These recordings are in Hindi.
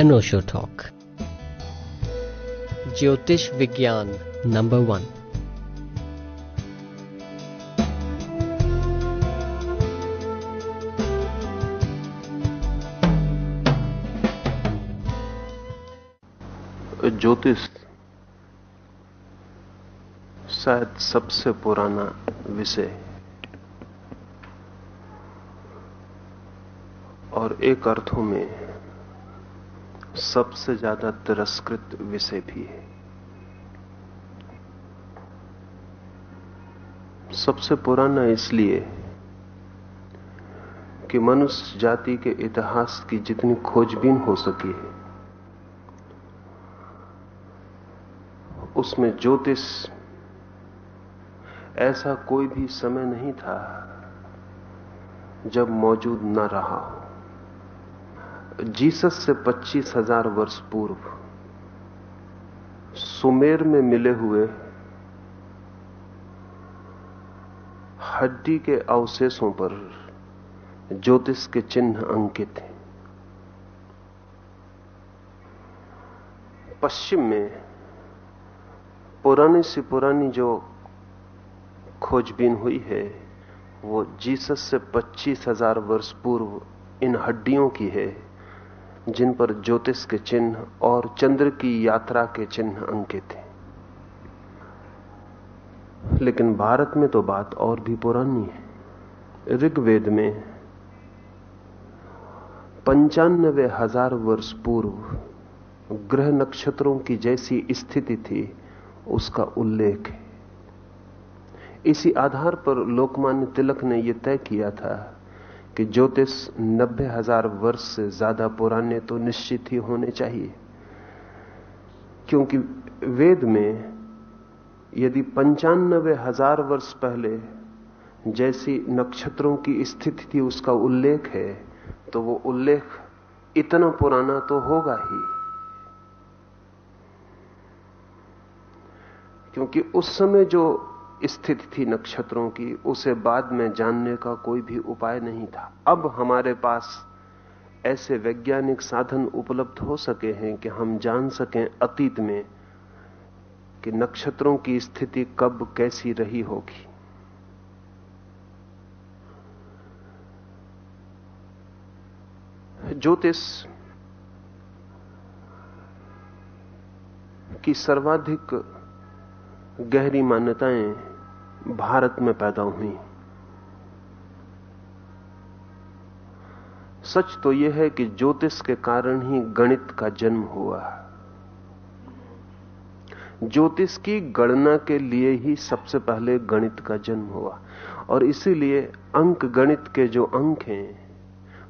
अनोशो टॉक ज्योतिष विज्ञान नंबर वन ज्योतिष शायद सबसे पुराना विषय और एक अर्थों में सबसे ज़्यादा तिरस्कृत विषय भी है। सबसे पुराना इसलिए कि मनुष्य जाति के इतिहास की जितनी खोजबीन हो सकी है, उसमें ज्योतिष ऐसा कोई भी समय नहीं था जब मौजूद न रहा हो। जीसस से पच्चीस हज़ार वर्ष पूर्व सुमेर में मिले हुए हड्डी के अवशेषों पर ज्योतिष के चिन्ह अंकित हैं। पश्चिम में पुरानी से पुरानी जो खोजबीन हुई है, वो जीसस से पच्चीस हज़ार वर्ष पूर्व इन हड्डियों की है। जिन पर ज्योतिष के चिन्ह और चंद्र की यात्रा के चिन्ह अंकित हैं। लेकिन भारत में तो बात और भी पुरानी है। ऋग्वेद में पंचानबे हज़ार वर्ष पूर्व ग्रह नक्षत्रों की जैसी स्थिति थी, उसका उल्लेख है। इसी आधार पर लोकमान्य तिलक ने यह तय किया था कि ज्योतिष नब्बे हज़ार वर्ष से ज़्यादा पुराने तो निश्चित ही होने चाहिए। क्योंकि वेद में यदि पंचानबे हज़ार वर्ष पहले जैसी नक्षत्रों की स्थिति थी, उसका उल्लेख है तो वो उल्लेख इतना पुराना तो होगा ही। क्योंकि उस समय जो स्थिति थी नक्षत्रों की, उसे बाद में जानने का कोई भी उपाय नहीं था। अब हमारे पास ऐसे वैज्ञानिक साधन उपलब्ध हो सके हैं कि हम जान सकें अतीत में कि नक्षत्रों की स्थिति कब कैसी रही होगी। ज्योतिष की सर्वाधिक गहरी मान्यताएँ भारत में पैदा हुई। सच तो यह है कि ज्योतिष के कारण ही गणित का जन्म हुआ। ज्योतिष की गणना के लिए ही सबसे पहले गणित का जन्म हुआ। और इसीलिए अंक गणित के जो अंक हैं,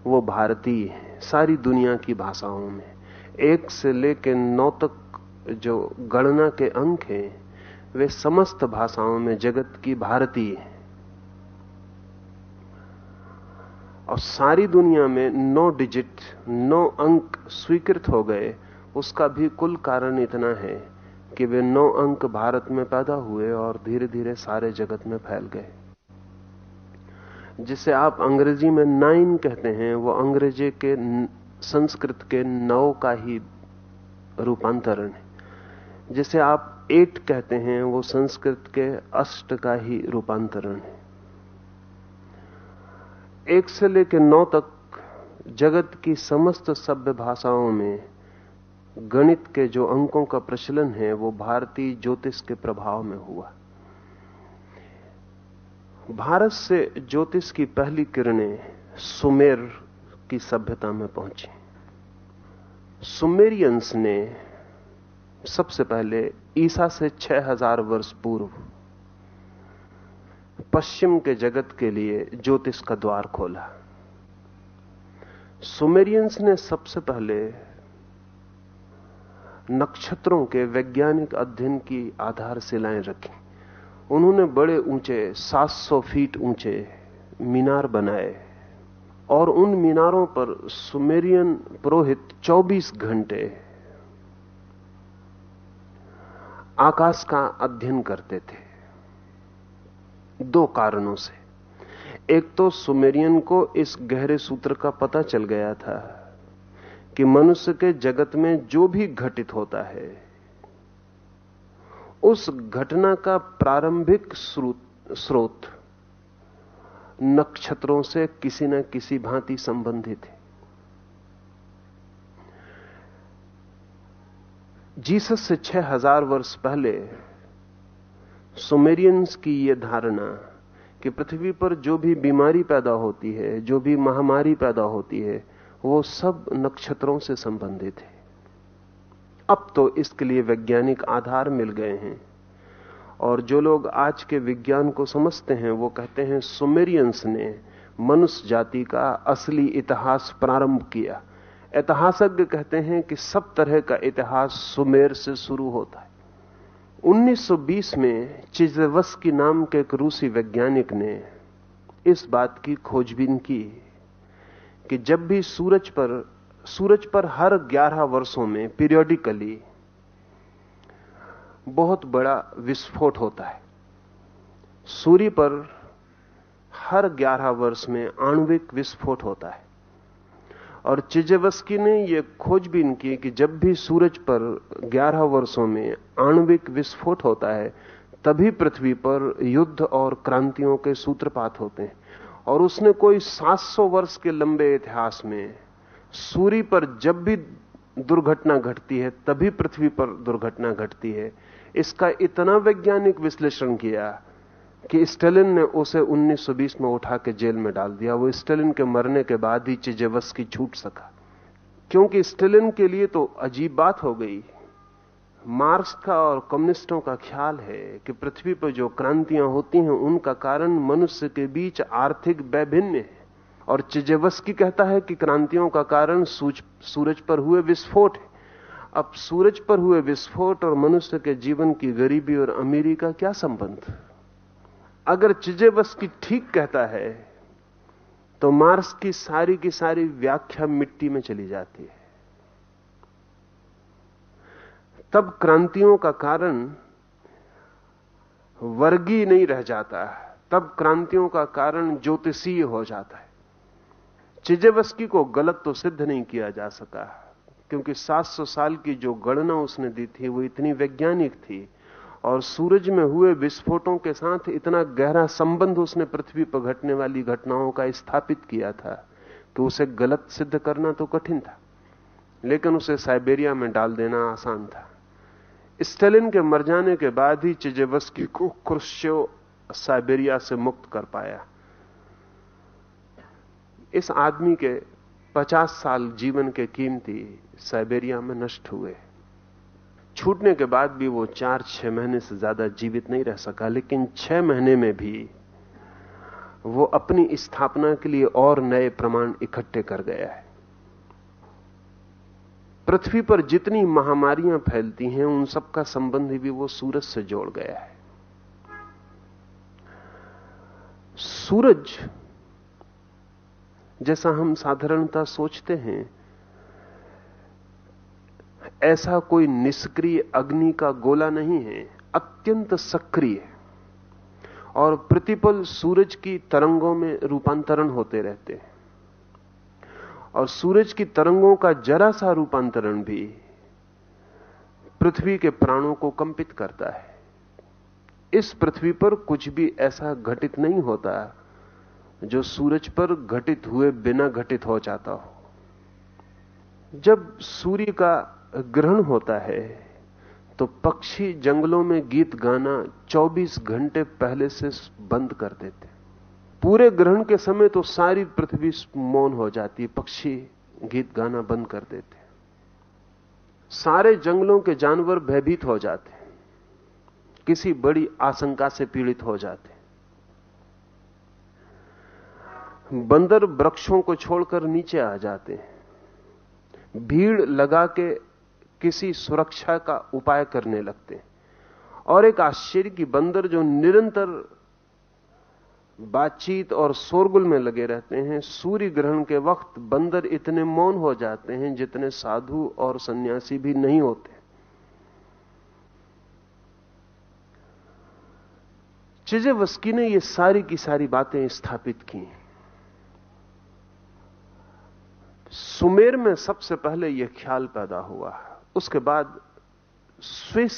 वो भारतीय हैं, सारी दुनिया की भाषाओं में। एक से लेकर नौ तक जो गणना के अंक हैं वे समस्त भाषाओं में जगत की भारतीय है। और सारी दुनिया में नौ डिजिट नौ अंक स्वीकृत हो गए, उसका भी कुल कारण इतना है कि वे नौ अंक भारत में पैदा हुए और धीरे धीरे सारे जगत में फैल गए। जिसे आप अंग्रेज़ी में नाइन कहते हैं, वो अंग्रेज़ी के संस्कृत के नौ का ही रूपांतरण है। जिसे आप एट कहते हैं, वो संस्कृत के अष्ट का ही रूपांतरण है। एक से लेकर नौ तक जगत की समस्त सभ्य भाषाओं में गणित के जो अंकों का प्रचलन है, वो भारतीय ज्योतिष के प्रभाव में हुआ। भारत से ज्योतिष की पहली किरणें सुमेर की सभ्यता में पहुँची। सुमेरियंस ने सबसे पहले ईसा से 6000 वर्ष पूर्व, पश्चिम के जगत के लिए ज्योतिष का द्वार खोला। सुमेरियंस ने सबसे पहले नक्षत्रों के वैज्ञानिक अध्ययन की आधारशिलाएँ रखी। उन्होंने बड़े ऊँचे 700 फीट ऊँचे मीनार बनाए और उन मीनारों पर सुमेरियन पुरोहित 24 घंटे आकाश का अध्ययन करते थे। दो कारणों से। एक तो सुमेरियन को इस गहरे सूत्र का पता चल गया था कि मनुष्य के जगत में जो भी घटित होता है, उस घटना का प्रारंभिक स्रोत नक्षत्रों से किसी न किसी भांति संबंधित है। जीसस से छह हज़ार वर्ष पहले सुमेरियंस की यह धारणा कि पृथ्वी पर जो भी बीमारी पैदा होती है, जो भी महामारी पैदा होती है, वो सब नक्षत्रों से संबंधित है। अब तो इसके लिए वैज्ञानिक आधार मिल गए हैं और जो लोग आज के विज्ञान को समझते हैं, वो कहते हैं सुमेरियंस ने मनुष्य जाति का असली इतिहास प्रारंभ किया। ऐतिहासज्ञ कहते हैं कि सब तरह का इतिहास सुमेर से शुरू होता है। 1920 में चिजवस्की नाम के एक रूसी वैज्ञानिक ने इस बात की खोजबीन की कि जब भी सूरज पर सूरज पर हर 11 वर्षों में पीरियोडिकली बहुत बड़ा विस्फोट होता है। सूर्य पर हर 11 वर्ष में आणविक विस्फोट होता है। और चिजेवस्की ने यह खोजबीन की कि जब भी सूरज पर 11 वर्षों में आणविक विस्फोट होता है, तभी पृथ्वी पर युद्ध और क्रांतियों के सूत्रपात होते हैं। और उसने कोई 700 वर्ष के लंबे इतिहास में सूर्य पर जब भी दुर्घटना घटती है, तभी पृथ्वी पर दुर्घटना घटती है। इसका इतना वैज्ञानिक विश्लेषण किया कि स्टेलिन ने उसे 1920 में उठा के जेल में डाल दिया। वो स्टेलिन के मरने के बाद ही चिजेवस की छूट सका। क्योंकि स्टेलिन के लिए तो अजीब बात हो गई। मार्क्स का और कम्युनिस्टों का ख्याल है कि पृथ्वी पर जो क्रांतियाँ होती हैं, उनका कारण मनुष्य के बीच आर्थिक वैभिन्य है। और चिजेवस्की कहता है कि क्रांतियों का कारण सूरज पर हुए विस्फोट है। अब सूरज पर हुए विस्फोट और मनुष्य के जीवन की गरीबी और अमीरी का क्या संबंध? अगर चिजेवस्की ठीक कहता है तो मार्स की सारी की सारी व्याख्या मिट्टी में चली जाती है। तब क्रांतियों का कारण वर्गीय नहीं रह जाता है। तब क्रांतियों का कारण ज्योतिषीय हो जाता है। चिजेवस्की को गलत तो सिद्ध नहीं किया जा सका, क्योंकि 700 साल की जो गणना उसने दी थी, वो इतनी वैज्ञानिक थी और सूरज में हुए विस्फोटों के साथ इतना गहरा संबंध उसने पृथ्वी पर घटने वाली घटनाओं का स्थापित किया था कि उसे गलत सिद्ध करना तो कठिन था, लेकिन उसे साइबेरिया में डाल देना आसान था। स्टेलिन के मर जाने के बाद ही चिजेवस्की को क्रुश्चो साइबेरिया से मुक्त कर पाया। इस आदमी के 50 साल जीवन के कीमती साइबेरिया में नष्ट हुए। छूटने के बाद भी वो चार छह महीने से ज़्यादा जीवित नहीं रह सका, लेकिन छह महीने में भी वो अपनी स्थापना के लिए और नए प्रमाण इकट्ठे कर गया है। पृथ्वी पर जितनी महामारियाँ फैलती हैं, उन सब का संबंध भी वो सूरज से जोड़ गया है। सूरज जैसा हम साधारणता सोचते हैं ऐसा कोई निष्क्रिय अग्नि का गोला नहीं है, अत्यंत सक्रिय है और प्रतिपल सूरज की तरंगों में रूपांतरण होते रहते हैं। और सूरज की तरंगों का जरा सा रूपांतरण भी पृथ्वी के प्राणों को कंपित करता है। इस पृथ्वी पर कुछ भी ऐसा घटित नहीं होता जो सूरज पर घटित हुए बिना घटित हो जाता हो। जब सूर्य का ग्रहण होता है तो पक्षी जंगलों में गीत गाना 24 घंटे पहले से बंद कर देते पूरे ग्रहण के समय तो सारी पृथ्वी मौन हो जाती है, पक्षी गीत गाना बंद कर देते सारे जंगलों के जानवर भयभीत हो जाते किसी बड़ी आशंका से पीड़ित हो जाते बंदर वृक्षों को छोड़कर नीचे आ जाते हैं। भीड़ लगा के किसी सुरक्षा का उपाय करने लगते हैं। और एक आश्चर्य की बंदर जो निरंतर बातचीत और शोरगुल में लगे रहते हैं, सूर्य ग्रहण के वक्त बंदर इतने मौन हो जाते हैं जितने साधु और सन्यासी भी नहीं होते। चिजेवस्की ने ये सारी की सारी बातें स्थापित की सुमेर में सबसे पहले यह ख्याल पैदा हुआ उसके बाद स्विस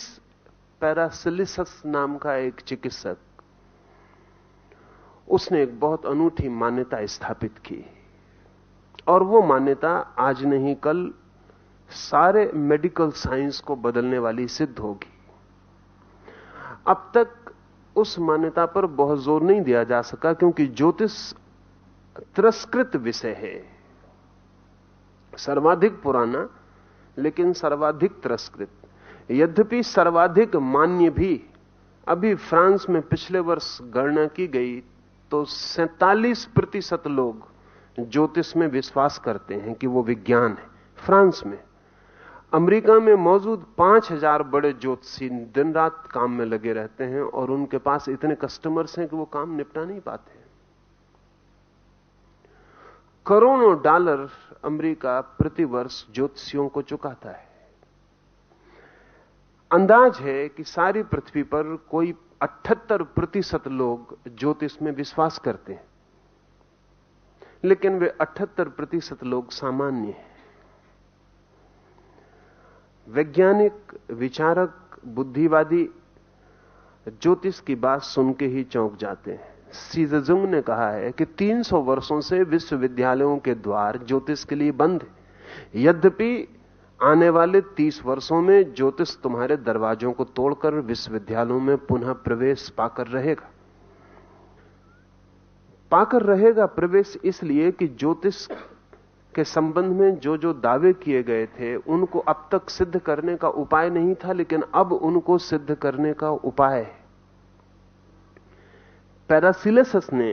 पैरासिलिसस नाम का एक चिकित्सक, उसने एक बहुत अनूठी मान्यता स्थापित की। और वो मान्यता आज नहीं, कल सारे मेडिकल साइंस को बदलने वाली सिद्ध होगी। अब तक उस मान्यता पर बहुत ज़ोर नहीं दिया जा सका, क्योंकि ज्योतिष तिरस्कृत विषय है। सर्वाधिक पुराना लेकिन सर्वाधिक तिरस्कृत। यद्यपि सर्वाधिक मान्य भी, अभी फ्रांस में पिछले वर्ष गणना की गई तो सैतालीस प्रतिशत लोग ज्योतिष में विश्वास करते हैं कि वो विज्ञान है, फ्रांस में। अमेरिका में मौजूद पाँच हज़ार बड़े ज्योतिषी दिन रात काम में लगे रहते हैं और उनके पास इतने कस्टमर्स हैं कि वो काम निपटा नहीं पाते करोड़ों डॉलर अमेरिका प्रतिवर्ष ज्योतिषियों को चुकाता है। अंदाज है कि सारी पृथ्वी पर कोई 78 प्रतिशत लोग ज्योतिष में विश्वास करते हैं। लेकिन वे 78 प्रतिशत लोग सामान्य हैं। वैज्ञानिक, विचारक, बुद्धिवादी ज्योतिष की बात सुन के ही चौंक जाते हैं। सीजुंग ने कहा है कि 300 वर्षों से विश्वविद्यालयों के द्वार ज्योतिष के लिए बंद है। यद्यपि आने वाले 30 वर्षों में ज्योतिष तुम्हारे दरवाजों को तोड़कर विश्वविद्यालयों में पुनः प्रवेश पाकर रहेगा। पाकर रहेगा प्रवेश इसलिए कि ज्योतिष के संबंध में जो जो दावे किए गए थे, उनको अब तक सिद्ध करने का उपाय नहीं था, लेकिन अब उनको सिद्ध करने का उपाय है। पैरासिलेसस ने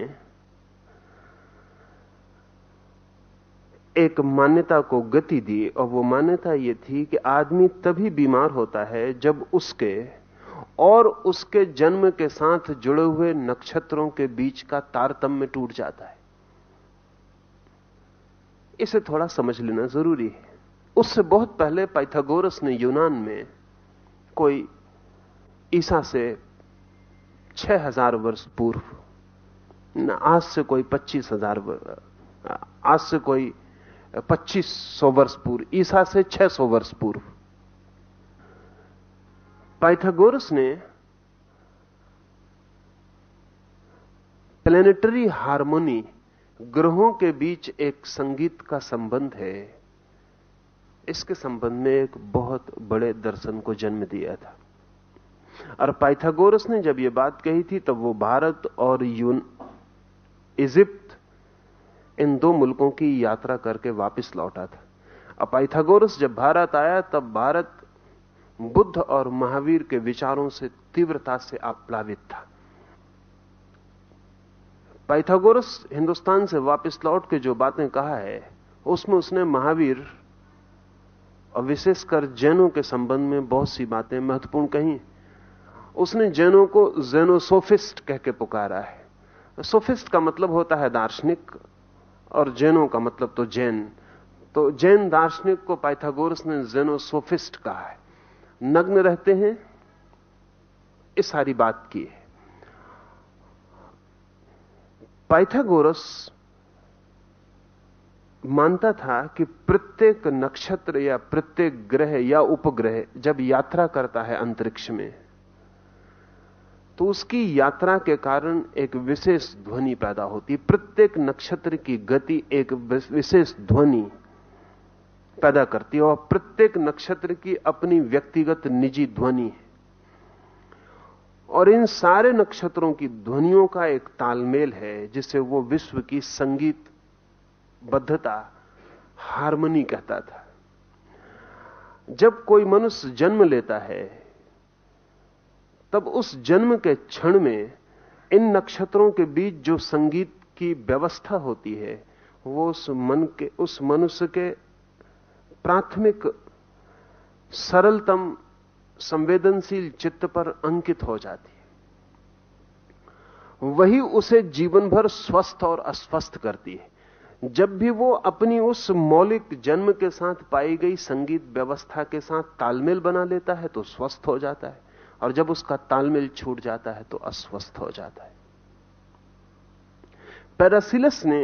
एक मान्यता को गति दी, और वो मान्यता यह थी कि आदमी तभी बीमार होता है जब उसके और उसके जन्म के साथ जुड़े हुए नक्षत्रों के बीच का तारतम्य टूट जाता है। इसे थोड़ा समझ लेना ज़रूरी है। उससे बहुत पहले पाइथागोरस ने यूनान में कोई ईसा से 6000 वर्ष पूर्व। न, आज से कोई पच्चीस हज़ार आज से कोई पच्चीस सौ वर्ष पूर्व, ईसा से 600 वर्ष पूर्व। पाइथागोरस ने प्लेनेटरी हार्मोनी ग्रहों के बीच एक संगीत का संबंध है। इसके संबंध में एक बहुत बड़े दर्शन को जन्म दिया था। और पाइथागोरस ने जब यह बात कही थी, तब वो भारत और यून, इजिप्त, इन दो मुल्कों की यात्रा करके वापस लौटा था। अब पाइथागोरस जब भारत आया, तब भारत बुद्ध और महावीर के विचारों से, तीव्रता से आप्लावित था। पाइथागोरस हिंदुस्तान से वापस लौट के जो बातें कहा है, उसमें उसने महावीर और विशेषकर जैनों के संबंध में बहुत सी बातें महत्वपूर्ण कही उसने जैनों को जैनोसोफिस्ट कह के पुकारा है। सोफिस्ट का मतलब होता है दार्शनिक, और जैनों का मतलब तो जैन। तो जैन दार्शनिक को पाइथागोरस ने जेनोसोफिस्ट कहा है। नग्न रहते हैं इस सारी बात की है। पाइथागोरस मानता था कि प्रत्येक नक्षत्र या प्रत्येक ग्रह या उपग्रह जब यात्रा करता है अंतरिक्ष में तो उसकी यात्रा के कारण एक विशेष ध्वनि पैदा होती, प्रत्येक नक्षत्र की गति एक विशेष ध्वनि पैदा करती है और प्रत्येक नक्षत्र की अपनी व्यक्तिगत निजी ध्वनि है। और इन सारे नक्षत्रों की ध्वनियों का एक तालमेल है, जिसे वो विश्व की संगीत बद्धता, हारमोनी कहता था। जब कोई मनुष्य जन्म लेता है तब उस जन्म के क्षण में इन नक्षत्रों के बीच जो संगीत की व्यवस्था होती है, वो उस मन के, उस मनुष्य के प्राथमिक सरलतम संवेदनशील चित्त पर अंकित हो जाती है। वही उसे जीवन भर स्वस्थ और अस्वस्थ करती है। जब भी वो अपनी उस मौलिक जन्म के साथ पाई गई संगीत व्यवस्था के साथ तालमेल बना लेता है तो स्वस्थ हो जाता है। और जब उसका तालमेल छूट जाता है तो अस्वस्थ हो जाता है। पैरासिलस ने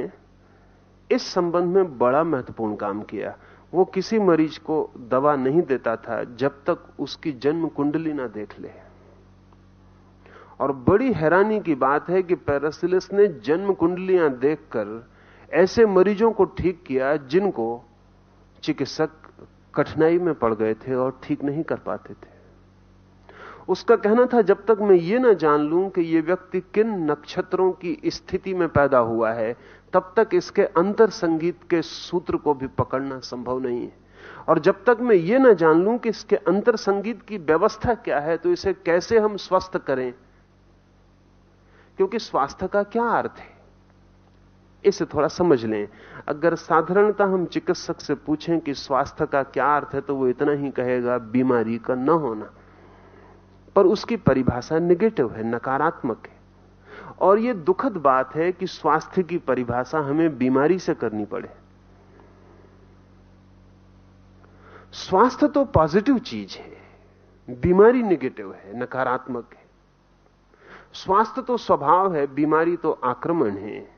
इस संबंध में बड़ा महत्वपूर्ण काम किया। वो किसी मरीज़ को दवा नहीं देता था जब तक उसकी जन्म कुंडली ना देख ले। और बड़ी हैरानी की बात है कि पैरासिलिस ने जन्म कुंडलियाँ देखकर ऐसे मरीजों को ठीक किया जिनको चिकित्सक कठिनाई में पड़ गए थे और ठीक नहीं कर पाते थे। उसका कहना था, जब तक मैं ये ना जान लूँ कि ये व्यक्ति किन नक्षत्रों की स्थिति में पैदा हुआ है, तब तक इसके अंतर संगीत के सूत्र को भी पकड़ना संभव नहीं है। और जब तक मैं ये ना जान लूँ कि इसके अंतर संगीत की व्यवस्था क्या है तो इसे कैसे हम स्वस्थ करें? क्योंकि स्वास्थ्य का क्या अर्थ है? इसे थोड़ा समझ लें। अगर साधारणता हम चिकित्सक से पूछें कि स्वास्थ्य का क्या अर्थ है तो वो इतना ही कहेगा, बीमारी का न होना। पर उसकी परिभाषा निगेटिव है, नकारात्मक है। और यह दुखद बात है कि स्वास्थ्य की परिभाषा हमें बीमारी से करनी पड़े। स्वास्थ्य तो पॉजिटिव चीज़ है, बीमारी निगेटिव है, नकारात्मक है। स्वास्थ्य तो स्वभाव है, बीमारी तो आक्रमण है।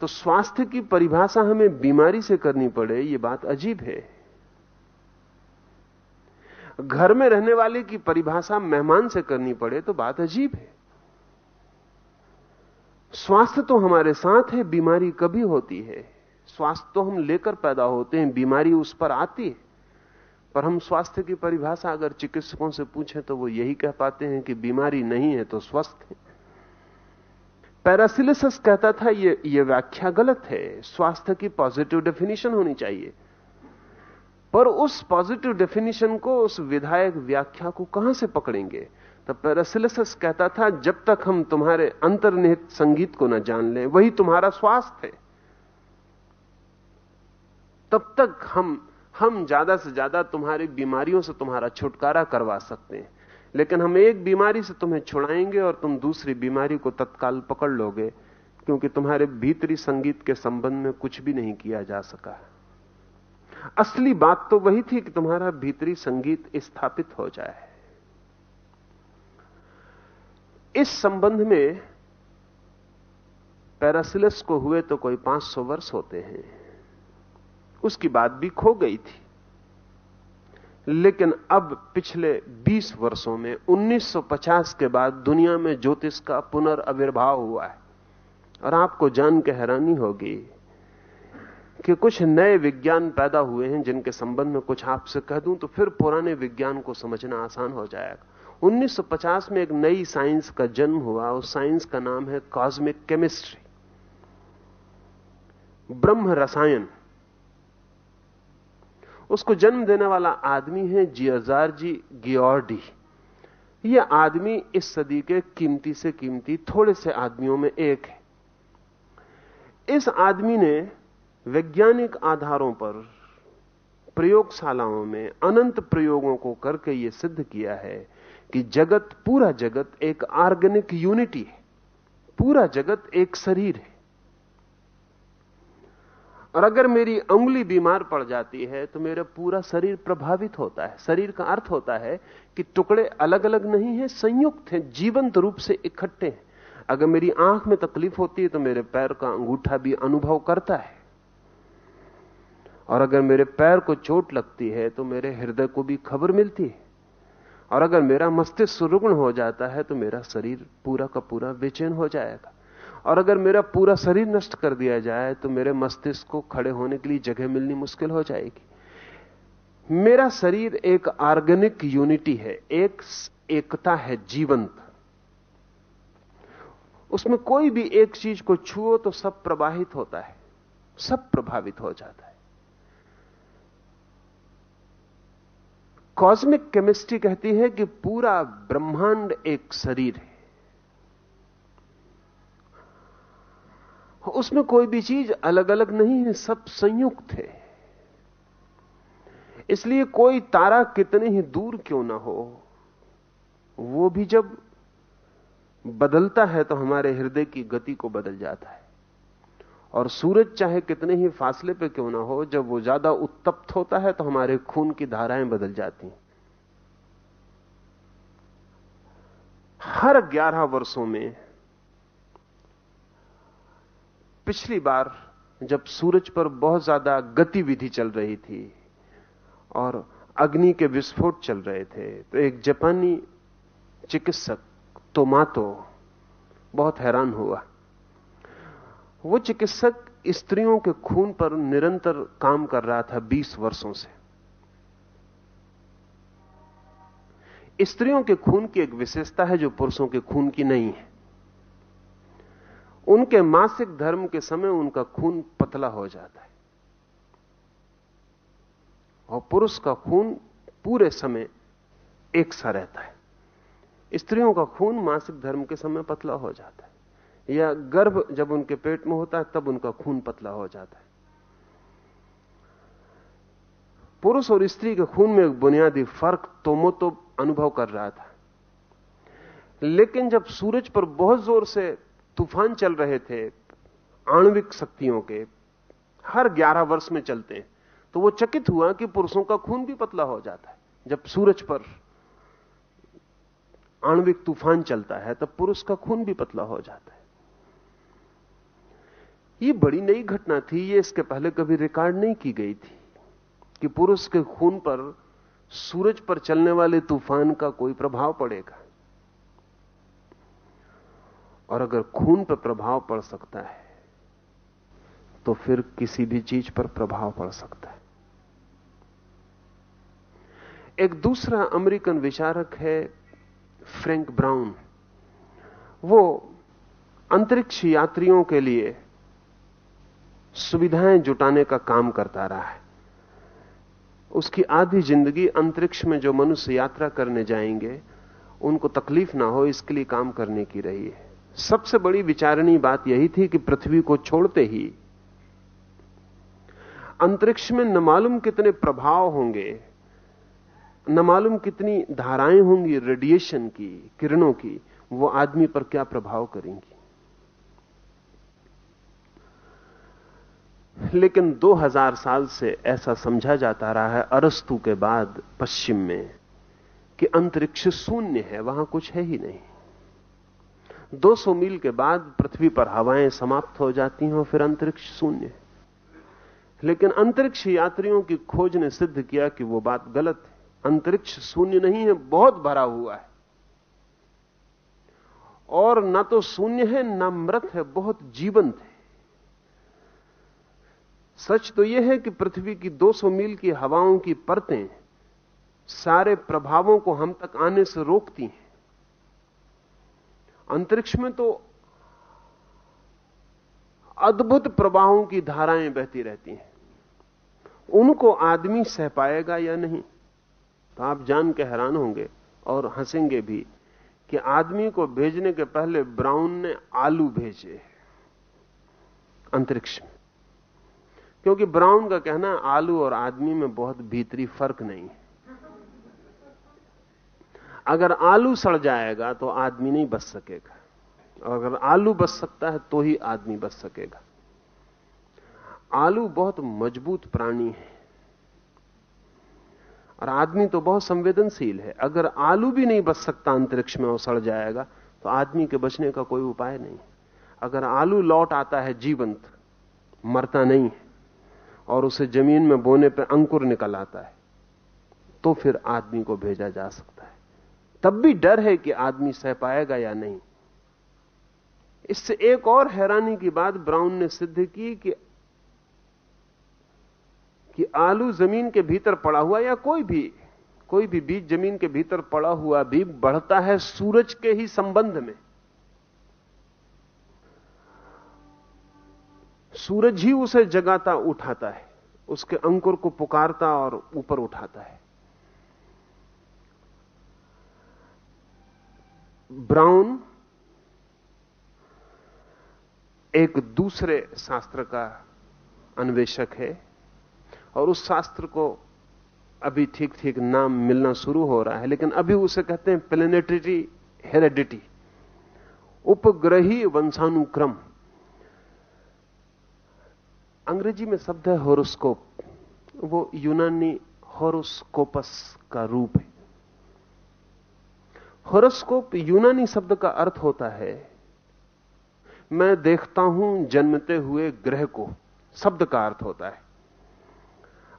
तो स्वास्थ्य की परिभाषा हमें बीमारी से करनी पड़े यह बात अजीब है। घर में रहने वाले की परिभाषा मेहमान से करनी पड़े तो बात अजीब है। स्वास्थ्य तो हमारे साथ है, बीमारी कभी होती है। स्वास्थ्य तो हम लेकर पैदा होते हैं, बीमारी उस पर आती है। पर हम स्वास्थ्य की परिभाषा अगर चिकित्सकों से पूछें तो वो यही कह पाते हैं कि बीमारी नहीं है तो स्वस्थ है। पैरासिलिस कहता था, ये ये व्याख्या गलत है। स्वास्थ्य की पॉजिटिव डेफिनेशन होनी चाहिए। पर उस पॉजिटिव डेफिनेशन को, उस विधायक व्याख्या को कहाँ से पकड़ेंगे? तब पैरासिलिसस कहता था, जब तक हम तुम्हारे अंतर्निहित संगीत को न जान लें, वही तुम्हारा स्वास्थ्य है। तब तक हम हम ज़्यादा से ज़्यादा तुम्हारी बीमारियों से तुम्हारा छुटकारा करवा सकते हैं। लेकिन हम एक बीमारी से तुम्हें छुड़ाएँगे और तुम दूसरी बीमारी को तत्काल पकड़ लोगे, क्योंकि तुम्हारे भीतरी संगीत के संबंध में कुछ भी नहीं किया जा सका। असली बात तो वही थी कि तुम्हारा भीतरी संगीत स्थापित हो जाए। इस संबंध में पैरासिलस को हुए तो कोई 500 वर्ष होते हैं। उसकी बात भी खो गई थी। लेकिन अब पिछले 20 वर्षों में 1950 के बाद दुनिया में ज्योतिष का पुनर्विर्भाव हुआ है। और आपको जान के हैरानी होगी कि कुछ नए विज्ञान पैदा हुए हैं जिनके संबंध में कुछ आपसे कह दूँ तो फिर पुराने विज्ञान को समझना आसान हो जाएगा। 1950 में एक नई साइंस का जन्म हुआ, उस साइंस का नाम है कॉस्मिक केमिस्ट्री। ब्रह्म रसायन। उसको जन्म देने वाला आदमी है जियाजार जी गियोर्डी। यह आदमी इस सदी के कीमती से कीमती थोड़े से आदमियों में एक है। इस आदमी ने वैज्ञानिक आधारों पर प्रयोगशालाओं में अनंत प्रयोगों को करके यह सिद्ध किया है कि जगत, पूरा जगत एक ऑर्गेनिक यूनिटी है। पूरा जगत एक शरीर है। और अगर मेरी उंगली बीमार पड़ जाती है तो मेरा पूरा शरीर प्रभावित होता है। शरीर का अर्थ होता है कि टुकड़े अलग अलग नहीं है, संयुक्त हैं, जीवंत रूप से इकट्ठे हैं। अगर मेरी आँख में तकलीफ़ होती है तो मेरे पैर का अंगूठा भी अनुभव करता है। और अगर मेरे पैर को चोट लगती है तो मेरे हृदय को भी खबर मिलती है। और अगर मेरा मस्तिष्क रुग्ण हो जाता है तो मेरा शरीर पूरा का पूरा बेचैन हो जाएगा। और अगर मेरा पूरा शरीर नष्ट कर दिया जाए तो मेरे मस्तिष्क को खड़े होने के लिए जगह मिलनी मुश्किल हो जाएगी। मेरा शरीर एक ऑर्गेनिक यूनिटी है, एक एकता है, जीवंत। उसमें कोई भी एक चीज़ को छुओ तो सब प्रवाहित होता है, सब प्रभावित हो जाता है। कॉस्मिक केमिस्ट्री कहती है कि पूरा ब्रह्मांड एक शरीर है। उसमें कोई भी चीज़ अलग अलग नहीं है, सब संयुक्त है। इसलिए कोई तारा कितने ही दूर क्यों ना हो, वो भी जब बदलता है तो हमारे हृदय की गति को बदल जाता है। और सूरज चाहे कितने ही फासले पे क्यों ना हो, जब वो ज़्यादा उत्तप्त होता है तो हमारे खून की धाराएँ बदल जाती हैं। हर ग्यारह वर्षों में पिछली बार जब सूरज पर बहुत ज़्यादा गतिविधि चल रही थी और अग्नि के विस्फोट चल रहे थे तो एक जापानी चिकित्सक, तोमातो, बहुत हैरान हुआ। वो चिकित्सक स्त्रियों के खून पर निरंतर काम कर रहा था 20 वर्षों से। स्त्रियों के खून की एक विशेषता है जो पुरुषों के खून की नहीं है। उनके मासिक धर्म के समय उनका खून पतला हो जाता है। और पुरुष का खून पूरे समय एक सा रहता है। स्त्रियों का खून मासिक धर्म के समय पतला हो जाता है। या गर्भ जब उनके पेट में होता है, तब उनका खून पतला हो जाता है। पुरुष और स्त्री के खून में एक बुनियादी फ़र्क तोमो तो अनुभव कर रहा था। लेकिन जब सूरज पर बहुत ज़ोर से तूफ़ान चल रहे थे, आणविक शक्तियों के, हर 11 वर्ष में चलते हैं तो वो चकित हुआ कि पुरुषों का खून भी पतला हो जाता है। जब सूरज पर आणविक तूफ़ान चलता है, तब पुरुष का खून भी पतला हो जाता है। ये बड़ी नई घटना थी, ये इसके पहले कभी रिकॉर्ड नहीं की गई थी कि पुरुष के खून पर, सूरज पर चलने वाले तूफ़ान का कोई प्रभाव पड़ेगा। और अगर खून पर प्रभाव पड़ सकता है तो फिर किसी भी चीज़ पर प्रभाव पड़ सकता है। एक दूसरा अमेरिकन विचारक है, फ्रैंक ब्राउन। वो अंतरिक्ष यात्रियों के लिए सुविधाएँ जुटाने का काम करता रहा है। उसकी आधी ज़िंदगी अंतरिक्ष में जो मनुष्य यात्रा करने जाएँगे, उनको तकलीफ़ ना हो, इसके लिए काम करने की रही है। सबसे बड़ी विचारणी बात यही थी कि पृथ्वी को छोड़ते ही अंतरिक्ष में न मालूम कितने प्रभाव होंगे, न मालूम कितनी धाराएँ होंगी, रेडिएशन की, किरणों की, वो आदमी पर क्या प्रभाव करेंगी। लेकिन 2000 साल से ऐसा समझा जाता रहा है अरस्तु के बाद पश्चिम में कि अंतरिक्ष शून्य है, वहाँ कुछ है ही नहीं। 200 मील के बाद पृथ्वी पर हवाएँ समाप्त हो जाती हैं और फिर अंतरिक्ष शून्य है। लेकिन अंतरिक्ष यात्रियों की खोज ने सिद्ध किया कि वो बात गलत है। अंतरिक्ष शून्य नहीं है, बहुत भरा हुआ है। और ना तो शून्य है, ना मृत है, बहुत जीवंत है। सच तो यह है कि पृथ्वी की 200 मील की हवाओं की परतें सारे प्रभावों को हम तक आने से रोकती हैं। अंतरिक्ष में तो अद्भुत प्रवाहों की धाराएँ बहती रहती हैं। उनको आदमी सह पाएगा या नहीं? तो आप जान के हैरान होंगे और हंसेंगे भी कि आदमी को भेजने के पहले ब्राउन ने आलू भेजे अंतरिक्ष में। क्योंकि ब्राउन का कहना आलू और आदमी में बहुत भीतरी फ़र्क नहीं है। अगर आलू सड़ जाएगा तो आदमी नहीं बच सकेगा। और अगर आलू बच सकता है तो ही आदमी बच सकेगा। आलू बहुत मज़बूत प्राणी है। और आदमी तो बहुत संवेदनशील है। अगर आलू भी नहीं बच सकता अंतरिक्ष में और सड़ जाएगा तो आदमी के बचने का कोई उपाय नहीं। अगर आलू लौट आता है जीवंत, मरता नहीं है। और उसे ज़मीन में बोने पर अंकुर निकल आता है तो फिर आदमी को भेजा जा सकता है। तब भी डर है कि आदमी सह पाएगा या नहीं। इससे एक और हैरानी की बात ब्राउन ने सिद्ध की कि कि आलू ज़मीन के भीतर पड़ा हुआ या कोई भी कोई भी बीज ज़मीन के भीतर पड़ा हुआ भी बढ़ता है सूरज के ही संबंध में। सूरज ही उसे जगाता, उठाता है। उसके अंकुर को पुकारता और ऊपर उठाता है। ब्राउन एक दूसरे शास्त्र का अन्वेषक है और उस शास्त्र को अभी ठीक ठीक नाम मिलना शुरू हो रहा है, लेकिन अभी उसे कहते हैं प्लेनेटरी हेरेडिटी, उपग्रही वंशानुक्रम। अंग्रेज़ी में शब्द है होरोस्कोप। वो यूनानी होरोस्कोपस का रूप है। होरोस्कोप यूनानी शब्द का अर्थ होता है, मैं देखता हूँ जन्मते हुए ग्रह को। शब्द का अर्थ होता है।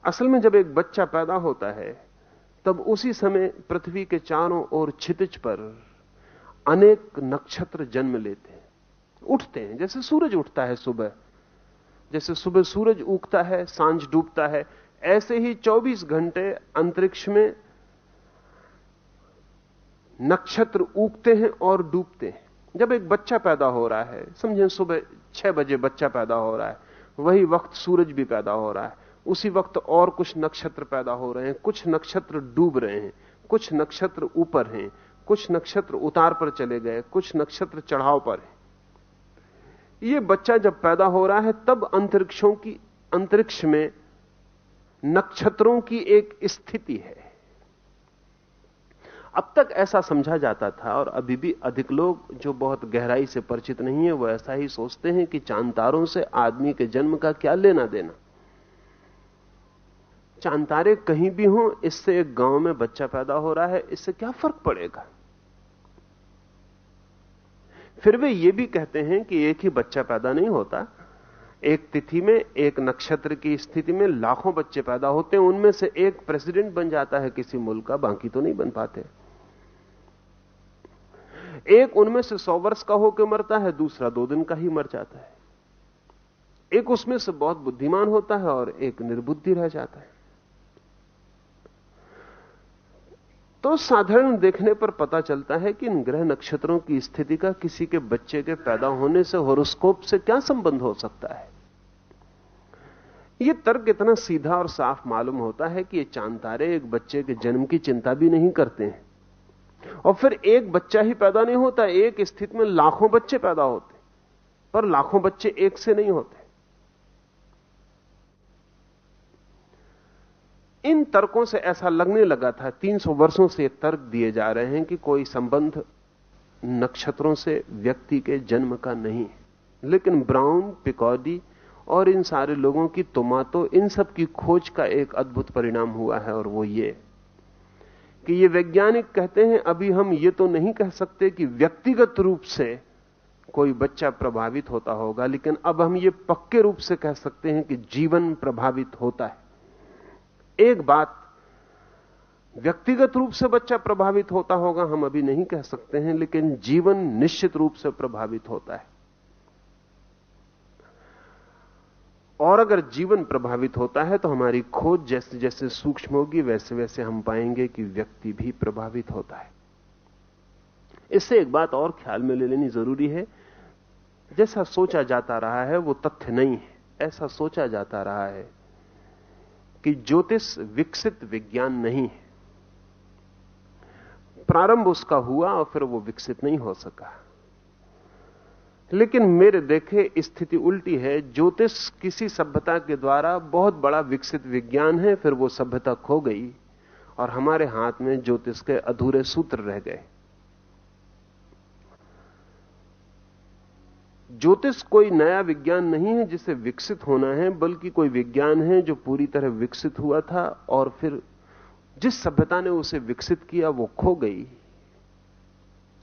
असल में जब एक बच्चा पैदा होता है, तब उसी समय पृथ्वी के चारों ओर छितिज पर अनेक नक्षत्र जन्म लेते हैं। उठते हैं, जैसे सूरज उठता है सुबह। जैसे सुबह सूरज उगता है, साँझ डूबता है, ऐसे ही 24 घंटे अंतरिक्ष में नक्षत्र उगते हैं और डूबते हैं। जब एक बच्चा पैदा हो रहा है, समझें सुबह छह बजे बच्चा पैदा हो रहा है, वही वक्त सूरज भी पैदा हो रहा है, उसी वक्त और कुछ नक्षत्र पैदा हो रहे हैं, कुछ नक्षत्र डूब रहे हैं, कुछ नक्षत्र ऊपर हैं, कुछ नक्षत्र उतार पर चले गए, कुछ नक्षत्र चढ़ाव पर हैं। ये बच्चा जब पैदा हो रहा है, तब अंतरिक्षों की, अंतरिक्ष में नक्षत्रों की एक स्थिति है। अब तक ऐसा समझा जाता था और अभी भी अधिक लोग जो बहुत गहराई से परिचित नहीं है, वो ऐसा ही सोचते हैं कि चांतारों से आदमी के जन्म का क्या लेना देना। चाँद तारे कहीं भी हों, इससे एक गाँव में बच्चा पैदा हो रहा है, इससे क्या फ़र्क पड़ेगा? फिर वे ये भी कहते हैं कि एक ही बच्चा पैदा नहीं होता। एक तिथि में, एक नक्षत्र की स्थिति में लाखों बच्चे पैदा होते हैं। उनमें से एक प्रेसिडेंट बन जाता है, किसी मुल्क का, बाकी तो नहीं बन पाते। एक उनमें से सौ वर्ष का होकर मरता है, दूसरा दो दिन का ही मर जाता है। एक उसमें से बहुत बुद्धिमान होता है और एक निर्बुद्धि रह जाता है। तो साधारण देखने पर पता चलता है कि इन ग्रह नक्षत्रों की स्थिति का किसी के बच्चे के पैदा होने से होरोस्कोप से क्या संबंध हो सकता है? यह तर्क इतना सीधा और साफ़ मालूम होता है कि ये चाँद तारे एक बच्चे के जन्म की चिंता भी नहीं करते हैं। और फिर एक बच्चा ही पैदा नहीं होता, एक स्थिति में लाखों बच्चे पैदा होते पर लाखों बच्चे एक से नहीं होते। इन तर्कों से ऐसा लगने लगा था 300 वर्षों से तर्क दिए जा रहे हैं कि कोई संबंध नक्षत्रों से व्यक्ति के जन्म का नहीं। है लेकिन ब्राउन, पिकॉडी और इन सारे लोगों की तुमातो, इन सब की खोज का एक अद्भुत परिणाम हुआ है और वो ये कि ये वैज्ञानिक कहते हैं, अभी हम ये तो नहीं कह सकते कि व्यक्तिगत रूप से कोई बच्चा प्रभावित होता होगा, लेकिन अब हम ये पक्के रूप से कह सकते हैं कि जीवन प्रभावित होता है। एक बात व्यक्तिगत रूप से बच्चा प्रभावित होता होगा, हम अभी नहीं कह सकते हैं, लेकिन जीवन निश्चित रूप से प्रभावित होता है। और अगर जीवन प्रभावित होता है तो हमारी खोज जैसे जैसे सूक्ष्म होगी, वैसे वैसे हम पाएँगे कि व्यक्ति भी प्रभावित होता है। इससे एक बात और ख्याल में ले लेनी ज़रूरी है। जैसा सोचा जाता रहा है, वो तथ्य नहीं है। ऐसा सोचा जाता रहा है कि ज्योतिष विकसित विज्ञान नहीं है। प्रारंभ उसका हुआ और फिर वो विकसित नहीं हो सका। लेकिन मेरे देखे स्थिति उल्टी है। ज्योतिष किसी सभ्यता के द्वारा बहुत बड़ा विकसित विज्ञान है, फिर वो सभ्यता खो गई और हमारे हाथ में ज्योतिष के अधूरे सूत्र रह गए। ज्योतिष कोई नया विज्ञान नहीं है जिसे विकसित होना है, बल्कि कोई विज्ञान है जो पूरी तरह विकसित हुआ था और फिर जिस सभ्यता ने उसे विकसित किया, वो खो गई।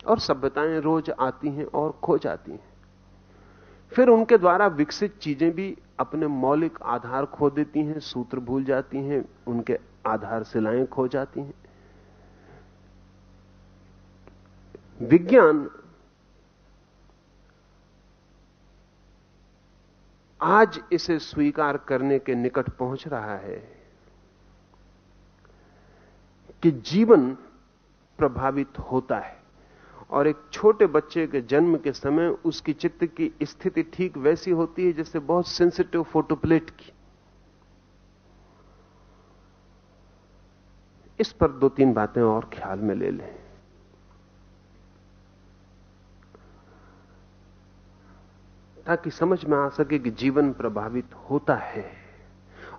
और सभ्यताएँ रोज आती हैं और खो जाती हैं। फिर उनके द्वारा विकसित चीज़ें भी अपने मौलिक आधार खो देती हैं, सूत्र भूल जाती हैं, उनके आधार शिलाएँ खो जाती हैं। विज्ञान आज इसे स्वीकार करने के निकट पहुँच रहा है कि जीवन प्रभावित होता है और एक छोटे बच्चे के जन्म के समय उसकी चित्त की स्थिति ठीक वैसी होती है जैसे बहुत सेंसिटिव फोटोप्लेट की। इस पर दो तीन बातें और ख्याल में ले लें। ताकि समझ में आ सके कि जीवन प्रभावित होता है।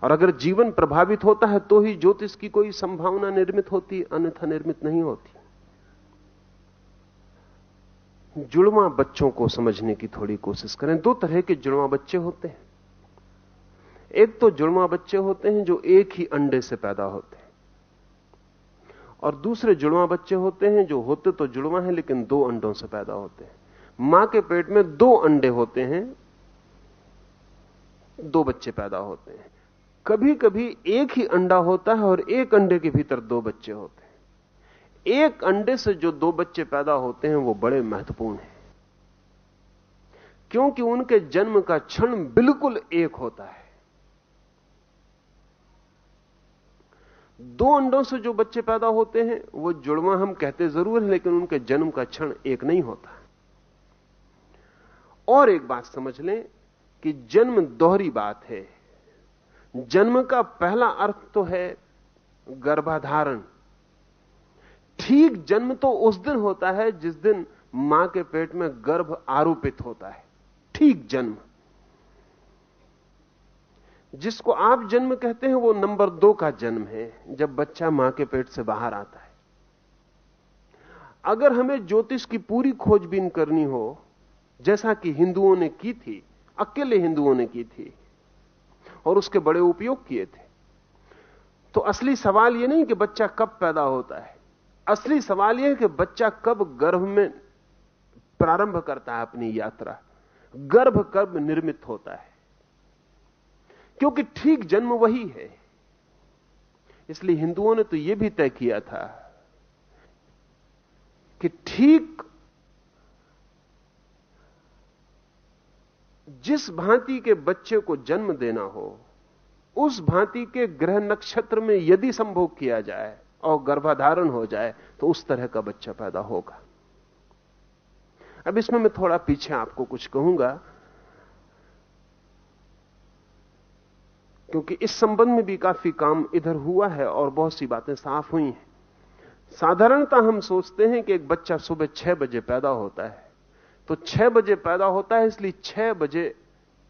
और अगर जीवन प्रभावित होता है तो ही ज्योतिष की कोई संभावना निर्मित होती, अन्यथा निर्मित नहीं होती। जुड़वा बच्चों को समझने की थोड़ी कोशिश करें। दो तरह के जुड़वा बच्चे होते हैं। एक तो जुड़वा बच्चे होते हैं जो एक ही अंडे से पैदा होते हैं। और दूसरे जुड़वा बच्चे होते हैं जो होते तो जुड़वा हैं, लेकिन दो अंडों से पैदा होते हैं। माँ के पेट में दो अंडे होते हैं, दो बच्चे पैदा होते हैं। कभी कभी एक ही अंडा होता है और एक अंडे के भीतर दो बच्चे होते हैं। एक अंडे से जो दो बच्चे पैदा होते हैं, वो बड़े महत्वपूर्ण हैं। क्योंकि उनके जन्म का क्षण बिल्कुल एक होता है। दो अंडों से जो बच्चे पैदा होते हैं, वो जुड़वा हम कहते ज़रूर हैं, लेकिन उनके जन्म का क्षण एक नहीं होता। और एक बात समझ लें कि जन्म दोहरी बात है। जन्म का पहला अर्थ तो है गर्भाधारण। ठीक जन्म तो उस दिन होता है जिस दिन माँ के पेट में गर्भ आरोपित होता है। ठीक जन्म। जिसको आप जन्म कहते हैं वो नंबर दो का जन्म है, जब बच्चा माँ के पेट से बाहर आता है। अगर हमें ज्योतिष की पूरी खोजबीन करनी हो जैसा कि हिंदुओं ने की थी, अकेले हिंदुओं ने की थी और उसके बड़े उपयोग किए थे। तो असली सवाल यह नहीं कि बच्चा कब पैदा होता है। असली सवाल यह कि बच्चा कब गर्भ में प्रारंभ करता है अपनी यात्रा। गर्भ कब निर्मित होता है। क्योंकि ठीक जन्म वही है। इसलिए हिंदुओं ने तो यह भी तय किया था कि ठीक जिस भांति के बच्चे को जन्म देना हो, उस भांति के ग्रह नक्षत्र में यदि संभोग किया जाए और गर्भाधारण हो जाए तो उस तरह का बच्चा पैदा होगा। अब इसमें मैं थोड़ा पीछे आपको कुछ कहूँगा, क्योंकि इस संबंध में भी काफ़ी काम इधर हुआ है और बहुत सी बातें साफ़ हुई हैं। साधारणता हम सोचते हैं कि एक बच्चा सुबह छह बजे पैदा होता है। तो छह बजे पैदा होता है, इसलिए छह बजे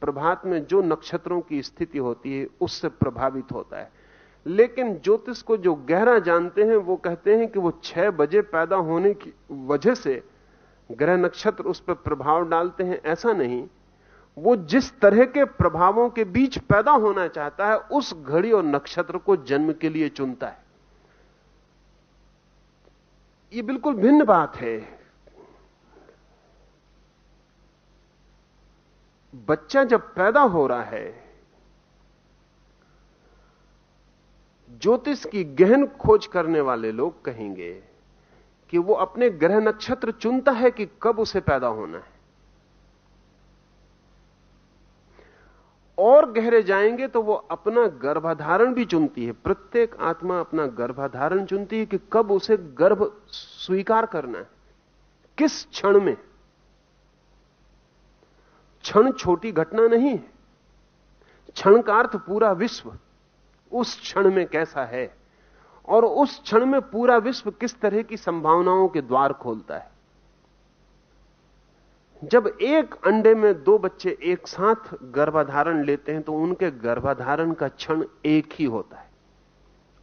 प्रभात में जो नक्षत्रों की स्थिति होती है, उससे प्रभावित होता है। लेकिन ज्योतिष को जो गहरा जानते हैं, वो कहते हैं कि वो छह बजे पैदा होने की वजह से ग्रह नक्षत्र उस पर प्रभाव डालते हैं। ऐसा नहीं। वो जिस तरह के प्रभावों के बीच पैदा होना चाहता है, उस घड़ी और नक्षत्र को जन्म के लिए चुनता है। ये बिल्कुल भिन्न बात है। बच्चा जब पैदा हो रहा है, ज्योतिष की गहन खोज करने वाले लोग कहेंगे कि वो अपने ग्रह नक्षत्र चुनता है कि कब उसे पैदा होना है। और गहरे जाएँगे तो वो अपना गर्भाधारण भी चुनती है। प्रत्येक आत्मा अपना गर्भाधारण चुनती है कि कब उसे गर्भ स्वीकार करना है। किस क्षण में? क्षण छोटी घटना नहीं है। क्षण का अर्थ पूरा विश्व उस क्षण में कैसा है और उस क्षण में पूरा विश्व किस तरह की संभावनाओं के द्वार खोलता है। जब एक अंडे में दो बच्चे एक साथ गर्भाधारण लेते हैं तो उनके गर्भाधारण का क्षण एक ही होता है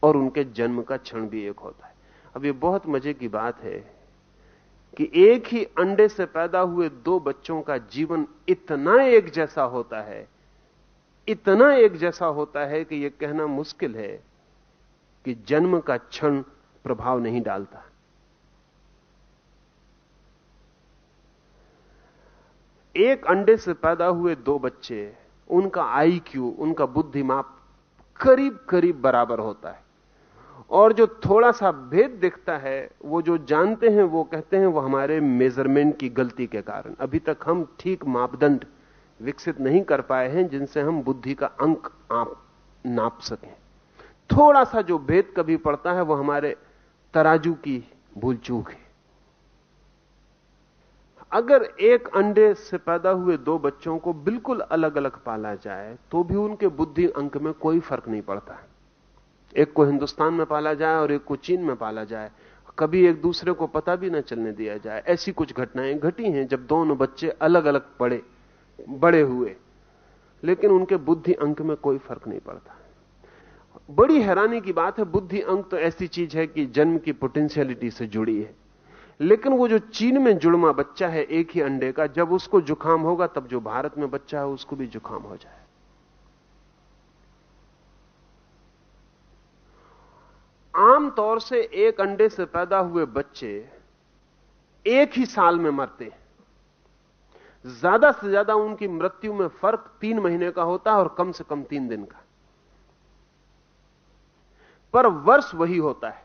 और उनके जन्म का क्षण भी एक होता है। अब ये बहुत मज़े की बात है कि एक ही अंडे से पैदा हुए दो बच्चों का जीवन इतना एक जैसा होता है, इतना एक जैसा होता है कि यह कहना मुश्किल है कि जन्म का क्षण प्रभाव नहीं डालता। एक अंडे से पैदा हुए दो बच्चे, उनका आईक्यू उनका बुद्धिमाप करीब करीब बराबर होता है। और जो थोड़ा सा भेद दिखता है, वो जो जानते हैं, वो कहते हैं वो हमारे मेज़रमेंट की गलती के कारण। अभी तक हम ठीक मापदंड विकसित नहीं कर पाए हैं, जिनसे हम बुद्धि का अंक आप नाप सकें। थोड़ा सा जो भेद कभी पड़ता है, वो हमारे तराजू की भूल चूक है। अगर एक अंडे से पैदा हुए दो बच्चों को बिल्कुल अलग अलग पाला जाए तो भी उनके बुद्धि अंक में कोई फ़र्क नहीं पड़ता एक को हिंदुस्तान में पाला जाए और एक को चीन में पाला जाए, कभी एक दूसरे को पता भी ना चलने दिया जाए। ऐसी कुछ घटनाएँ घटी हैं जब दोनों बच्चे अलग अलग पड़े, बड़े हुए, लेकिन उनके बुद्धि अंक में कोई फ़र्क नहीं पड़ता। बड़ी हैरानी की बात है, बुद्धि अंक तो ऐसी चीज़ है कि जन्म की पोटेंशियलिटी से जुड़ी है। लेकिन वो जो चीन में जुड़वा बच्चा है, एक ही अंडे का, जब उसको जुकाम होगा, तब जो भारत में बच्चा है, उसको भी जुकाम हो जाए आमतौर से एक अंडे से पैदा हुए बच्चे एक ही साल में मरते हैं। ज़्यादा से ज़्यादा उनकी मृत्यु में फ़र्क तीन महीने का होता है और कम से कम तीन दिन का। पर वर्ष वही होता है।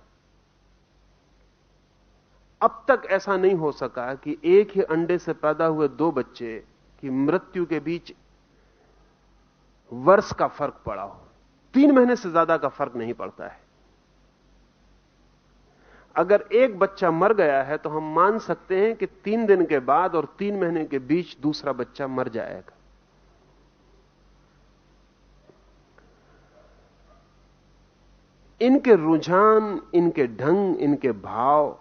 अब तक ऐसा नहीं हो सका कि एक ही अंडे से पैदा हुए दो बच्चे की मृत्यु के बीच वर्ष का फ़र्क पड़ा हो। तीन महीने से ज़्यादा का फ़र्क नहीं पड़ता है। अगर एक बच्चा मर गया है तो हम मान सकते हैं कि तीन दिन के बाद और तीन महीने के बीच दूसरा बच्चा मर जाएगा। इनके रुझान, इनके ढंग, इनके भाव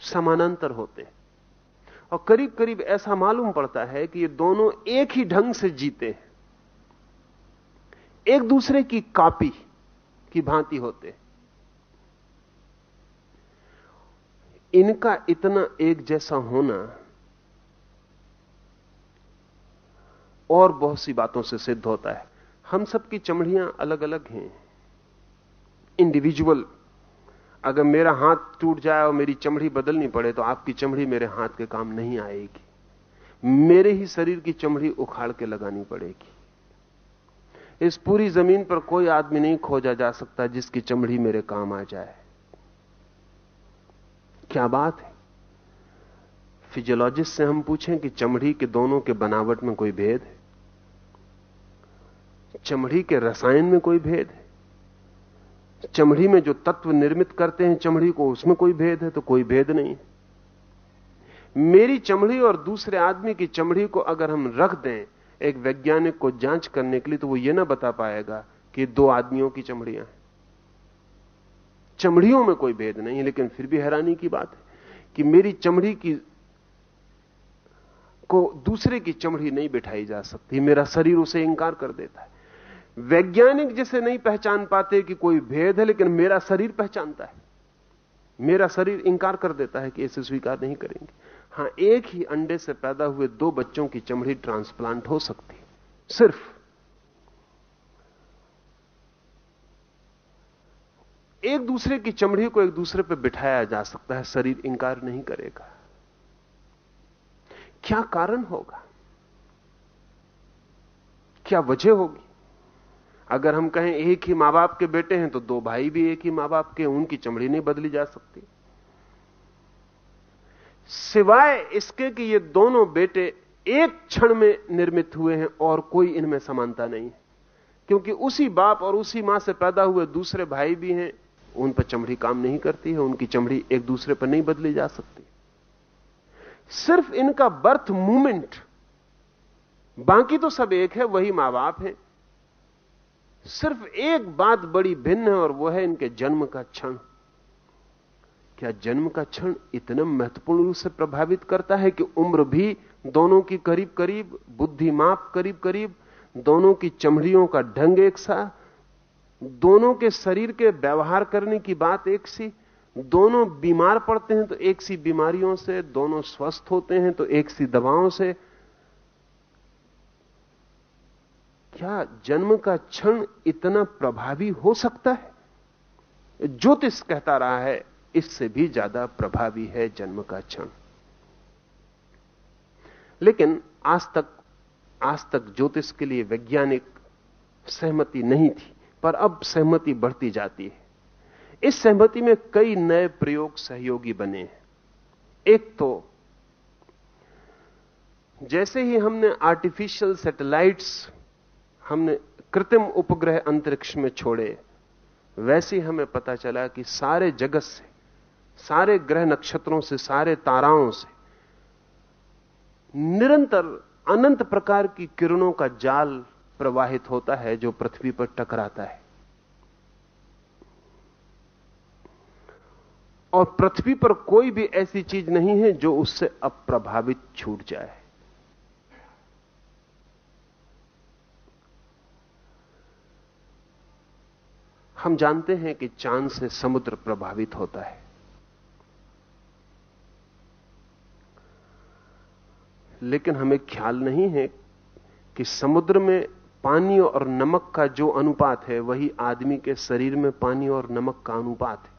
समानांतर होते हैं। और करीब करीब ऐसा मालूम पड़ता है कि ये दोनों एक ही ढंग से जीते हैं। एक दूसरे की कॉपी, की भांति होते इनका इतना एक जैसा होना और बहुत सी बातों से सिद्ध होता है। हम सबकी चमड़ियाँ अलग अलग हैं। इंडिविजुअल अगर मेरा हाथ टूट जाए और मेरी चमड़ी बदलनी पड़े तो आपकी चमड़ी मेरे हाथ के काम नहीं आएगी। मेरे ही शरीर की चमड़ी उखाड़ के लगानी पड़ेगी। इस पूरी ज़मीन पर कोई आदमी नहीं खोजा जा सकता जिसकी चमड़ी मेरे काम आ जाए। क्या बात है? फिजियोलॉजिस्ट से हम पूछें कि चमड़ी के दोनों के बनावट में कोई भेद है? चमड़ी के रसायन में कोई भेद है? चमड़ी में जो तत्व निर्मित करते हैं, चमड़ी को उसमें कोई भेद है तो कोई भेद नहीं मेरी चमड़ी और दूसरे आदमी की चमड़ी को अगर हम रख दें, एक वैज्ञानिक को जाँच करने के लिए तो वो ये ना बता पाएगा कि दो आदमियों की चमड़ियाँ हैं। चमड़ियों में कोई भेद नहीं है, लेकिन फिर भी हैरानी की बात है कि मेरी चमड़ी की को दूसरे की चमड़ी नहीं बिठाई जा सकती। मेरा शरीर उसे इंकार कर देता है। वैज्ञानिक जिसे नहीं पहचान पाते कि कोई भेद है, लेकिन मेरा शरीर पहचानता है। मेरा शरीर इंकार कर देता है कि इसे स्वीकार नहीं करेंगे। हाँ, एक ही अंडे से पैदा हुए दो बच्चों की चमड़ी ट्रांसप्लांट हो सकती सिर्फ़ एक दूसरे की चमड़ी को एक दूसरे पर बिठाया जा सकता है, शरीर इंकार नहीं करेगा। क्या कारण होगा? क्या वजह होगी? अगर हम कहें एक ही माँ बाप के बेटे हैं तो दो भाई भी एक ही माँ बाप के उनकी चमड़ी नहीं बदली जा सकती। सिवाय इसके कि ये दोनों बेटे एक क्षण में निर्मित हुए हैं और कोई इनमें समानता नहीं है। क्योंकि उसी बाप और उसी माँ से पैदा हुए दूसरे भाई भी हैं उन पर चमड़ी काम नहीं करती है, उनकी चमड़ी एक दूसरे पर नहीं बदली जा सकती। सिर्फ़ इनका बर्थ मूवमेंट, बाकी तो सब एक है, वही माँ बाप है। सिर्फ़ एक बात बड़ी भिन्न है और वह है इनके जन्म का क्षण। क्या जन्म का क्षण इतना महत्वपूर्ण रूप से प्रभावित करता है कि उम्र भी दोनों की करीब करीब बुद्धि माप करीब करीब दोनों की चमड़ियों का ढंग एक सा दोनों के शरीर के व्यवहार करने की बात एक सी, दोनों बीमार पड़ते हैं तो एक सी बीमारियों से, दोनों स्वस्थ होते हैं तो एक सी दवाओं से। क्या जन्म का क्षण इतना प्रभावी हो सकता है? ज्योतिष कहता रहा है, इससे भी ज़्यादा प्रभावी है जन्म का क्षण। लेकिन आज तक आज तक ज्योतिष के लिए वैज्ञानिक सहमति नहीं थी। पर अब सहमति बढ़ती जाती है। इस सहमति में कई नए प्रयोग सहयोगी बने हैं। एक तो जैसे ही हमने आर्टिफिशियल सैटेलाइट्स हमने कृत्रिम उपग्रह अंतरिक्ष में छोड़े, वैसे हमें पता चला कि सारे जगत से, सारे ग्रह नक्षत्रों से, सारे ताराओं से निरंतर अनंत प्रकार की किरणों का जाल प्रवाहित होता है, जो पृथ्वी पर टकराता है। और पृथ्वी पर कोई भी ऐसी चीज़ नहीं है जो उससे अप्रभावित छूट जाए। हम जानते हैं कि चाँद से समुद्र प्रभावित होता है। लेकिन हमें ख्याल नहीं है कि समुद्र में पानी और नमक का जो अनुपात है, वही आदमी के शरीर में पानी और नमक का अनुपात है।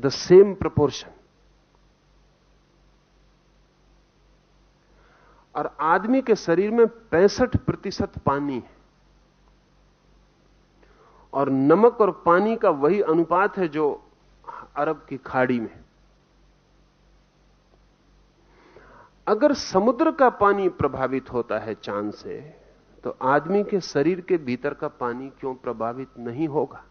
द सेम प्रपोर्शन और आदमी के शरीर में पैंसठ प्रतिशत पानी है। और नमक और पानी का वही अनुपात है जो अरब की खाड़ी में अगर समुद्र का पानी प्रभावित होता है चाँद से तो आदमी के शरीर के भीतर का पानी क्यों प्रभावित नहीं होगा?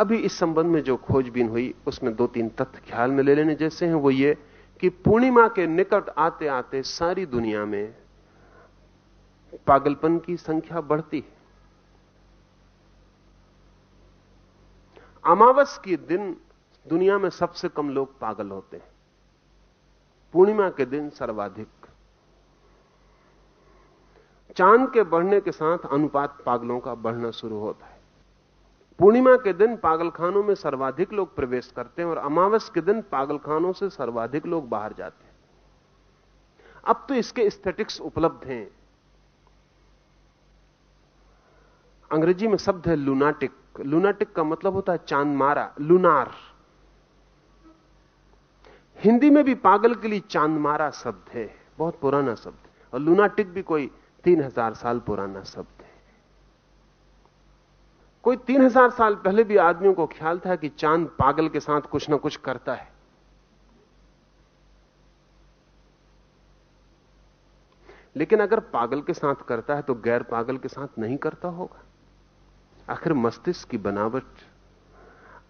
अभी इस संबंध में जो खोजबीन हुई, उसमें दो तीन तथ्य ख्याल में ले लेने जैसे हैं। वो ये कि पूर्णिमा के निकट आते आते सारी दुनिया में पागलपन की संख्या बढ़ती है। अमावस के दिन दुनिया में सबसे कम लोग पागल होते हैं। पूर्णिमा के दिन सर्वाधिक। चाँद के बढ़ने के साथ अनुपात पागलों का बढ़ना शुरू होता है। पूर्णिमा के दिन पागलखानों में सर्वाधिक लोग प्रवेश करते हैं और अमावस के दिन पागलखानों से सर्वाधिक लोग बाहर जाते हैं। अब तो इसके स्थेटिक्स उपलब्ध हैं। अंग्रेज़ी में शब्द है लूनाटिक लूनाटिक का मतलब होता है चाँद मारा लूनार हिंदी में भी पागल के लिए चाँद मारा शब्द है, बहुत पुराना शब्द और लूनाटिक भी कोई तीन हज़ार साल पुराना शब्द है। कोई तीन हज़ार साल पहले भी आदमियों को ख्याल था कि चाँद पागल के साथ कुछ ना कुछ करता है। लेकिन अगर पागल के साथ करता है तो गैर पागल के साथ नहीं करता होगा। आखिर मस्तिष्क की बनावट,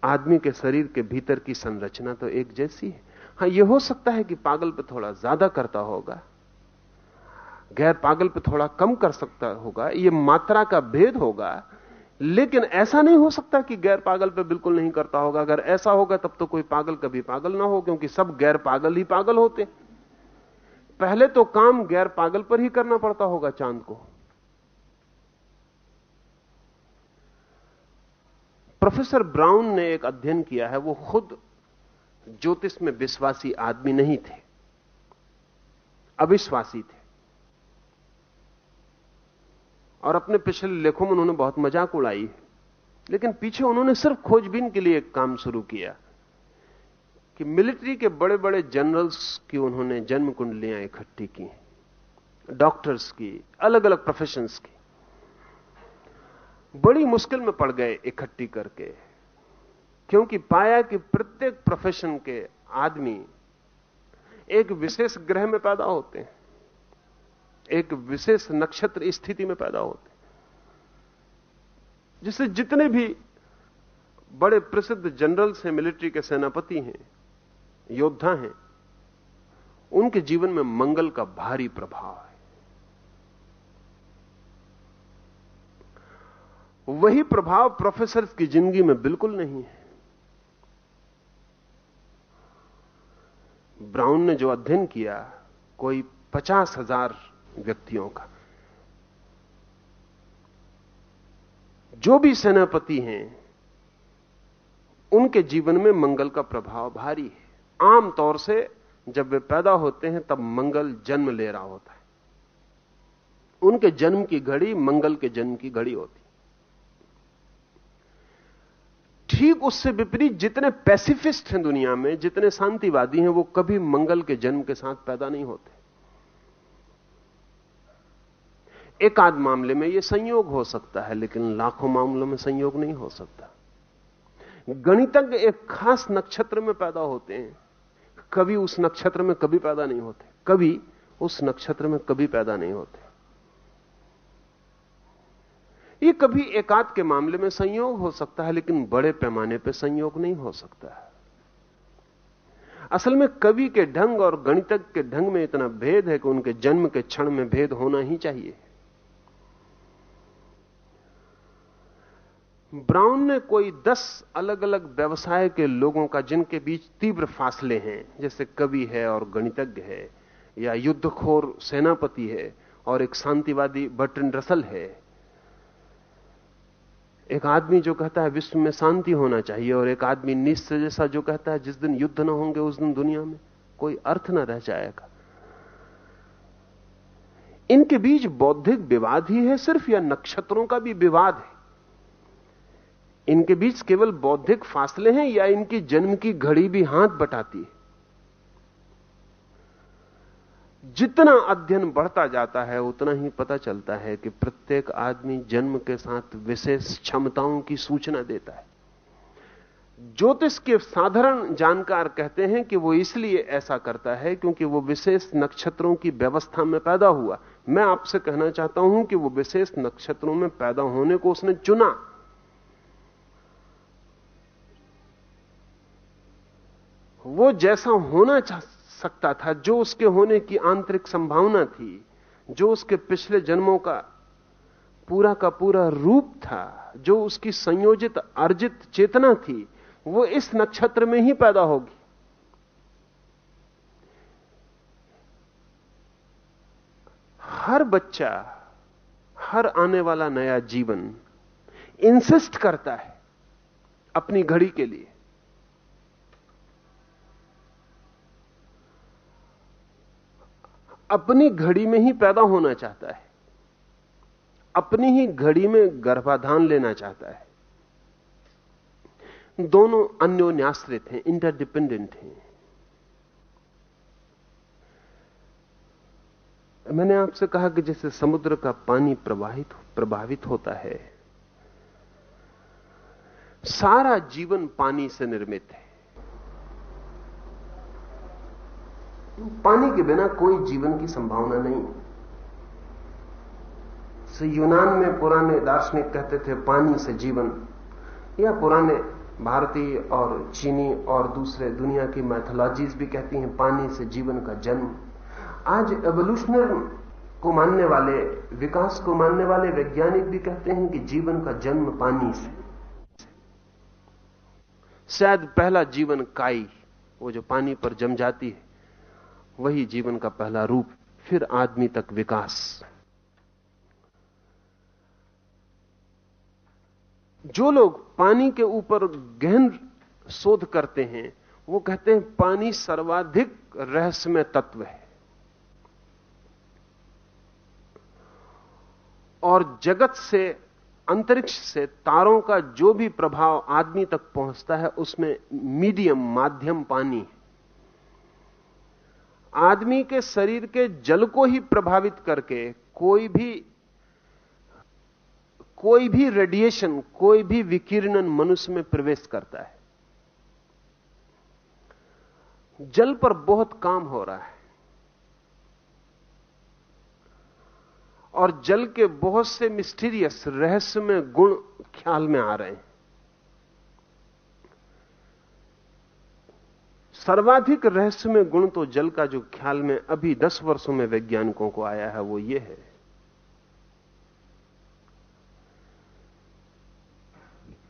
आदमी के शरीर के भीतर की संरचना तो एक जैसी है। हाँ यह हो सकता है कि पागल पे थोड़ा ज़्यादा करता होगा। गैर पागल पे थोड़ा कम कर सकता होगा यह मात्रा का भेद होगा, लेकिन ऐसा नहीं हो सकता कि गैर पागल पे बिल्कुल नहीं करता होगा। अगर ऐसा होगा, तब तो कोई पागल कभी पागल ना हो, क्योंकि सब गैर पागल ही पागल होते। पहले तो काम गैर पागल पर ही करना पड़ता होगा चाँद को। प्रोफेसर ब्राउन ने एक अध्ययन किया है, वो खुद ज्योतिष में विश्वासी आदमी नहीं थे, अविश्वासी थे। और अपने पिछले लेखों में उन्होंने बहुत मज़ाक उड़ाई लेकिन पीछे उन्होंने सिर्फ़ खोजबीन के लिए एक काम शुरू किया कि मिलिट्री के बड़े बड़े जनरल्स की उन्होंने जन्म कुंडलियाँ इकट्ठी की, डॉक्टर्स की अलग अलग प्रोफेशंस की। बड़ी मुश्किल में पड़ गए इकट्ठी करके, क्योंकि पाया कि प्रत्येक प्रोफेशन के आदमी एक विशेष ग्रह में पैदा होते हैं। एक विशेष नक्षत्र स्थिति में पैदा होते जिससे जितने भी बड़े प्रसिद्ध जनरल्स हैं मिलिट्री के सेनापति हैं, योद्धा हैं, उनके जीवन में मंगल का भारी प्रभाव है। वही प्रभाव प्रोफेसर की ज़िंदगी में बिल्कुल नहीं है। ब्राउन ने जो अध्ययन किया, कोई पचास हज़ार व्यक्तियों का। जो भी सेनापति हैं, उनके जीवन में मंगल का प्रभाव भारी है। आमतौर से जब वे पैदा होते हैं, तब मंगल जन्म ले रहा होता है। उनके जन्म की घड़ी मंगल के जन्म की घड़ी होती ठीक उससे विपरीत जितने पैसिफिस्ट हैं दुनिया में, जितने शांतिवादी हैं, वो कभी मंगल के जन्म के साथ पैदा नहीं होते। एक आध मामले में यह संयोग हो सकता है, लेकिन लाखों मामलों में संयोग नहीं हो सकता। गणितज्ञ एक खास नक्षत्र में पैदा होते हैं। कभी उस नक्षत्र में कभी पैदा नहीं होते। कभी उस नक्षत्र में कभी पैदा नहीं होते। ये कभी एकाध के मामले में संयोग हो सकता है, लेकिन बड़े पैमाने पर संयोग नहीं हो सकता है। असल में कवि के ढंग और गणितज्ञ के ढंग में इतना भेद है कि उनके जन्म के क्षण में भेद होना ही चाहिए। ब्राउन ने कोई दस अलग अलग व्यवसाय के लोगों का, जिनके बीच तीव्र फासले हैं, जैसे कवि है और गणितज्ञ है, या युद्धखोर सेनापति है और एक शांतिवादी बर्टन रसल है। एक आदमी जो कहता है, विश्व में शांति होना चाहिए, और एक आदमी निश्चय जैसा जो कहता है, जिस दिन युद्ध ना होंगे, उस दिन दुनिया में कोई अर्थ ना रह जाएगा। इनके बीच बौद्धिक विवाद ही है, सिर्फ़ या नक्षत्रों का भी विवाद है। इनके बीच केवल बौद्धिक फासले हैं या इनकी जन्म की घड़ी भी हाथ बटाती है? जितना अध्ययन बढ़ता जाता है, उतना ही पता चलता है कि प्रत्येक आदमी जन्म के साथ विशेष क्षमताओं की सूचना देता है। ज्योतिष के साधारण जानकार कहते हैं कि वो इसलिए ऐसा करता है क्योंकि वो विशेष नक्षत्रों की व्यवस्था में पैदा हुआ। मैं आपसे कहना चाहता हूँ कि वो विशेष नक्षत्रों में पैदा होने को उसने चुना। वो जैसा होना चाह सकता था, जो उसके होने की आंतरिक संभावना थी, जो उसके पिछले जन्मों का पूरा का पूरा रूप था, जो उसकी संयोजित, अर्जित चेतना थी, वो इस नक्षत्र में ही पैदा होगी। हर बच्चा, हर आने वाला नया जीवन इंसिस्ट करता है अपनी घड़ी के लिए। अपनी घड़ी में ही पैदा होना चाहता है। अपनी ही घड़ी में गर्भाधान लेना चाहता है। दोनों अन्योन्याश्रित हैं इंटरडिपेंडेंट हैं। मैंने आपसे कहा कि जैसे समुद्र का पानी प्रवाहित प्रभावित होता है, सारा जीवन पानी से निर्मित है। पानी के बिना कोई जीवन की संभावना नहीं। से यूनान में पुराने दार्शनिक कहते थे, पानी से जीवन। या पुराने भारतीय और चीनी और दूसरे दुनिया की मैथोलॉजीज भी कहती हैं, पानी से जीवन का जन्म। आज एवोल्यूशनर को मानने वाले, विकास को मानने वाले वैज्ञानिक भी कहते हैं कि जीवन का जन्म पानी से। शायद पहला जीवन काई, वो जो पानी पर जम जाती है। वही जीवन का पहला रूप, फिर आदमी तक विकास। जो लोग पानी के ऊपर गहन शोध करते हैं, वो कहते हैं पानी सर्वाधिक रहस्यमय तत्व है। और जगत से, अंतरिक्ष से, तारों का जो भी प्रभाव आदमी तक पहुँचता है, उसमें मीडियम, माध्यम पानी है। आदमी के शरीर के जल को ही प्रभावित करके कोई भी कोई भी रेडिएशन कोई भी विकिरणन मनुष्य में प्रवेश करता है। जल पर बहुत काम हो रहा है। और जल के बहुत से मिस्टीरियस रहस्यमय गुण ख्याल में आ रहे हैं। सर्वाधिक रहस्यमय गुण तो जल का जो ख्याल में अभी दस वर्षों में वैज्ञानिकों को आया है, वो ये है।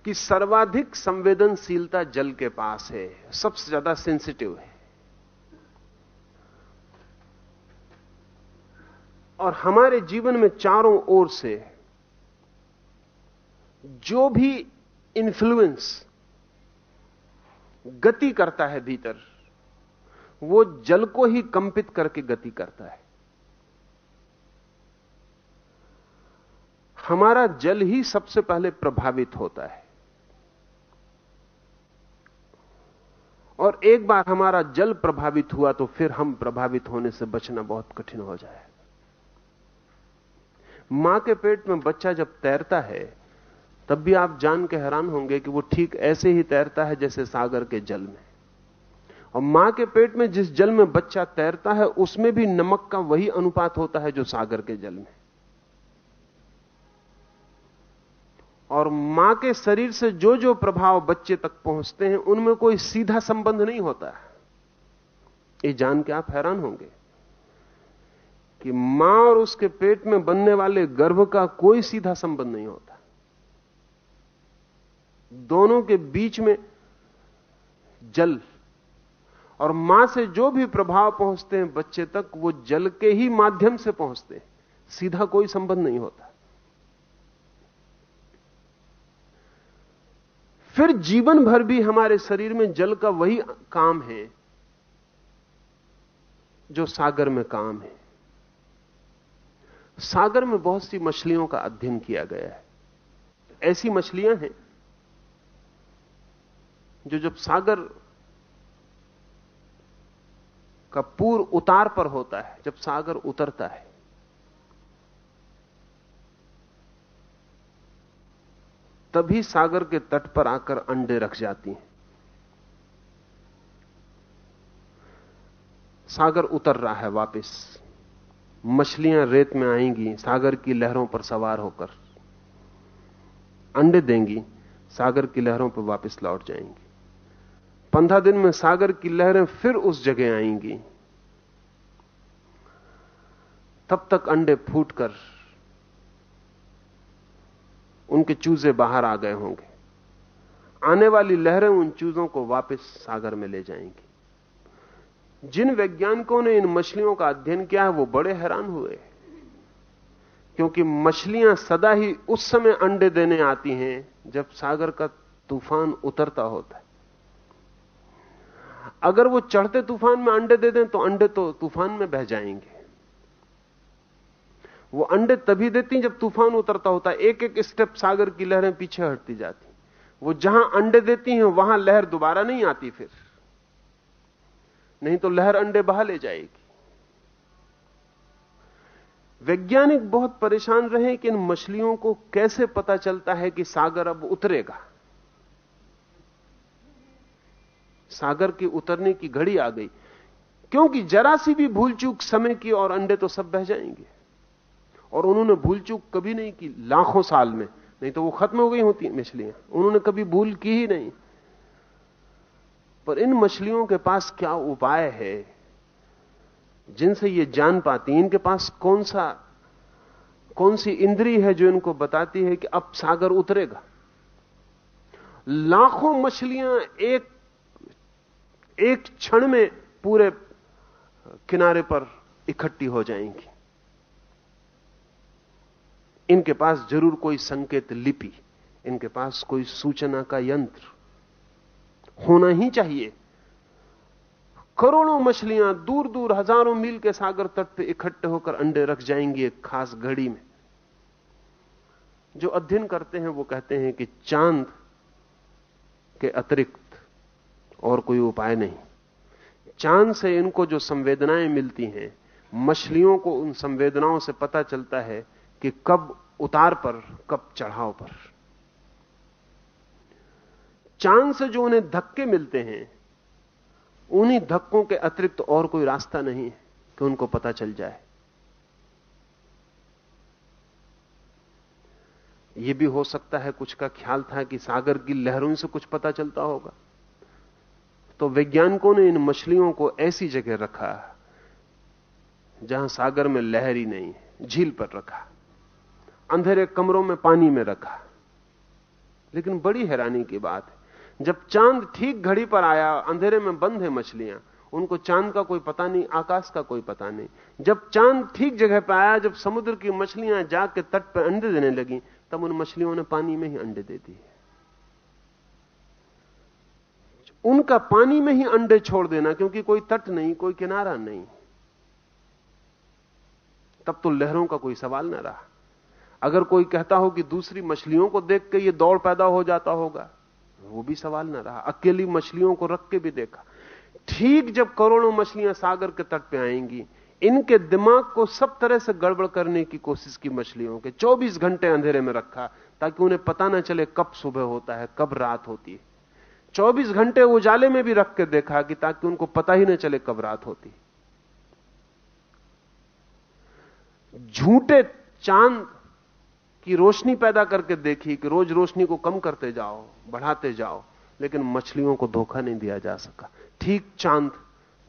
कि सर्वाधिक संवेदनशीलता जल के पास है, सबसे ज़्यादा सेंसिटिव है। और हमारे जीवन में चारों ओर से जो भी इन्फ्लुएंस गति करता है भीतर, वो जल को ही कंपित करके गति करता है। हमारा जल ही सबसे पहले प्रभावित होता है। और एक बार हमारा जल प्रभावित हुआ तो फिर हम प्रभावित होने से बचना बहुत कठिन हो जाए। माँ के पेट में बच्चा जब तैरता है तब भी आप जान के हैरान होंगे कि वो ठीक ऐसे ही तैरता है जैसे सागर के जल में। और माँ के पेट में जिस जल में बच्चा तैरता है, उसमें भी नमक का वही अनुपात होता है जो सागर के जल में। और माँ के शरीर से जो जो प्रभाव बच्चे तक पहुँचते हैं, उनमें कोई सीधा संबंध नहीं होता है। ये जान के आप हैरान होंगे कि माँ और उसके पेट में बनने वाले गर्भ का कोई सीधा संबंध नहीं होता। दोनों के बीच में जल और माँ से जो भी प्रभाव पहुँचते हैं बच्चे तक, वो जल के ही माध्यम से पहुँचते हैं। सीधा कोई संबंध नहीं होता। फिर जीवन भर भी हमारे शरीर में जल का वही काम है, जो सागर में काम है। सागर में बहुत सी मछलियों का अध्ययन किया गया है। ऐसी मछलियाँ हैं जो जब सागर का पूर्व उतार पर होता है, जब सागर उतरता है, तभी सागर के तट पर आकर अंडे रख जाती हैं। सागर उतर रहा है वापस। मछलियाँ रेत में आएँगी, सागर की लहरों पर सवार होकर। अंडे देंगी, सागर की लहरों पर वापस लौट जाएँगी। पंद्रह दिन में सागर की लहरें फिर उस जगह आएँगी। तब तक अंडे फूटकर उनके चूजे बाहर आ गए होंगे। आने वाली लहरें उन चूजों को वापस सागर में ले जाएँगी। जिन वैज्ञानिकों ने इन मछलियों का अध्ययन किया है, वो बड़े हैरान हुए। क्योंकि मछलियाँ सदा ही उस समय अंडे देने आती हैं, जब सागर का तूफ़ान उतरता होता है। अगर वो चढ़ते तूफ़ान में अंडे दे दें तो अंडे तो तूफ़ान में बह जाएँगे। वो अंडे तभी देती जब तूफ़ान उतरता होता है। एक एक स्टेप सागर की लहरें पीछे हटती जाती। वो जहाँ अंडे देती हैं, वहाँ लहर दोबारा नहीं आती फिर। नहीं तो लहर अंडे बहा ले जाएगी। वैज्ञानिक बहुत परेशान रहे कि इन मछलियों को कैसे पता चलता है कि सागर अब उतरेगा। सागर की उतरने की घड़ी आ गई। क्योंकि जरा सी भी भूल चूक समय की और अंडे तो सब बह जाएँगे। और उन्होंने भूल चूक कभी नहीं की, लाखों साल में। नहीं तो वो खत्म हो गई होती मछलियाँ। उन्होंने कभी भूल की ही नहीं। पर इन मछलियों के पास क्या उपाय है? जिनसे ये जान पाती इनके पास कौन सा, कौन सी इंद्री है जो इनको बताती है कि अब सागर उतरेगा? लाखों मछलियाँ एक एक क्षण में पूरे किनारे पर इकट्ठी हो जाएँगी। इनके पास ज़रूर कोई संकेत लिपि, इनके पास कोई सूचना का यंत्र होना ही चाहिए। करोड़ों मछलियाँ दूर दूर हज़ारों मील के सागर तट पे इकट्ठे होकर अंडे रख जाएँगी एक खास घड़ी में। जो अध्ययन करते हैं, वो कहते हैं कि चाँद के अतिरिक्त और कोई उपाय नहीं। चाँद से इनको जो संवेदनाएँ मिलती हैं, मछलियों को उन संवेदनाओं से पता चलता है कि कब उतार पर, कब चढ़ाव पर। चाँद से जो उन्हें धक्के मिलते हैं, उन्हीं धक्कों के अतिरिक्त और कोई रास्ता नहीं है कि उनको पता चल जाए। यह भी हो सकता है कुछ का ख्याल था कि सागर की लहरों से कुछ पता चलता होगा। तो वैज्ञानिकों ने इन मछलियों को ऐसी जगह रखा जहाँ सागर में लहर ही नहीं, झील पर रखा। अंधेरे कमरों में पानी में रखा। लेकिन बड़ी हैरानी की बात है, जब चाँद ठीक घड़ी पर आया, अंधेरे में बंद है मछलियाँ, उनको चाँद का कोई पता नहीं, आकाश का कोई पता नहीं। जब चाँद ठीक जगह पर आया, जब समुद्र की मछलियाँ जाके तट पर अंडे देने लगी, तब उन मछलियों ने पानी में ही अंडे दे दिए। उनका पानी में ही अंडे छोड़ देना, क्योंकि कोई तट नहीं, कोई किनारा नहीं। तब तो लहरों का कोई सवाल ना रहा। अगर कोई कहता हो कि दूसरी मछलियों को देख के ये दौड़ पैदा हो जाता होगा, वो भी सवाल ना रहा। अकेली मछलियों को रख के भी देखा। ठीक जब करोड़ों मछलियाँ सागर के तट पे आएँगी, इनके दिमाग को सब तरह से गड़बड़ करने की कोशिश की मछलियों के। 24 घंटे अंधेरे में रखा, ताकि उन्हें पता ना चले कब सुबह होता है, कब रात होती है। 24 घंटे उजाले में भी रख के देखा कि ताकि उनको पता ही ना चले कब रात होती। झूठे चाँद की रोशनी पैदा करके देखी कि रोज रोशनी को कम करते जाओ, बढ़ाते जाओ, लेकिन मछलियों को धोखा नहीं दिया जा सका। ठीक चाँद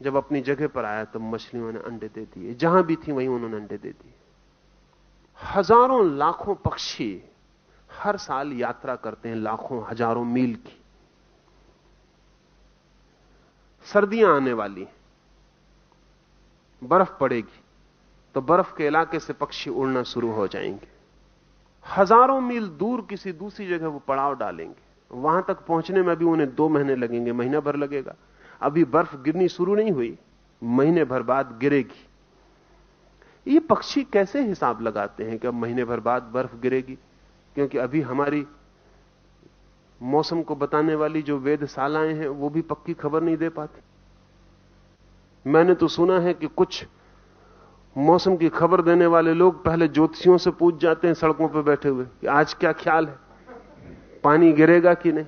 जब अपनी जगह पर आया तो मछलियों ने अंडे दे दिए। जहाँ भी थी वहीं उन्होंने अंडे दे दिए। हज़ारों लाखों पक्षी हर साल यात्रा करते हैं, लाखों, हज़ारों मील की। सर्दियाँ आने वाली हैं। बर्फ़ पड़ेगी तो बर्फ़ के इलाके से पक्षी उड़ना शुरू हो जाएँगे। हज़ारों मील दूर किसी दूसरी जगह वो पड़ाव डालेंगे। वहाँ तक पहुँचने में भी उन्हें दो महीने लगेंगे, महीना भर लगेगा। अभी बर्फ़ गिरनी शुरू नहीं हुई, महीने भर बाद गिरेगी। ये पक्षी कैसे हिसाब लगाते हैं कि अब महीने भर बाद बर्फ़ गिरेगी? क्योंकि अभी हमारी मौसम को बताने वाली जो वेदशालाएँ हैं, वो भी पक्की खबर नहीं दे पाती। मैंने तो सुना है कि कुछ मौसम की खबर देने वाले लोग पहले ज्योतिषियों से पूछ जाते हैं, सड़कों पर बैठे हुए, कि आज क्या ख्याल है? पानी गिरेगा कि नहीं?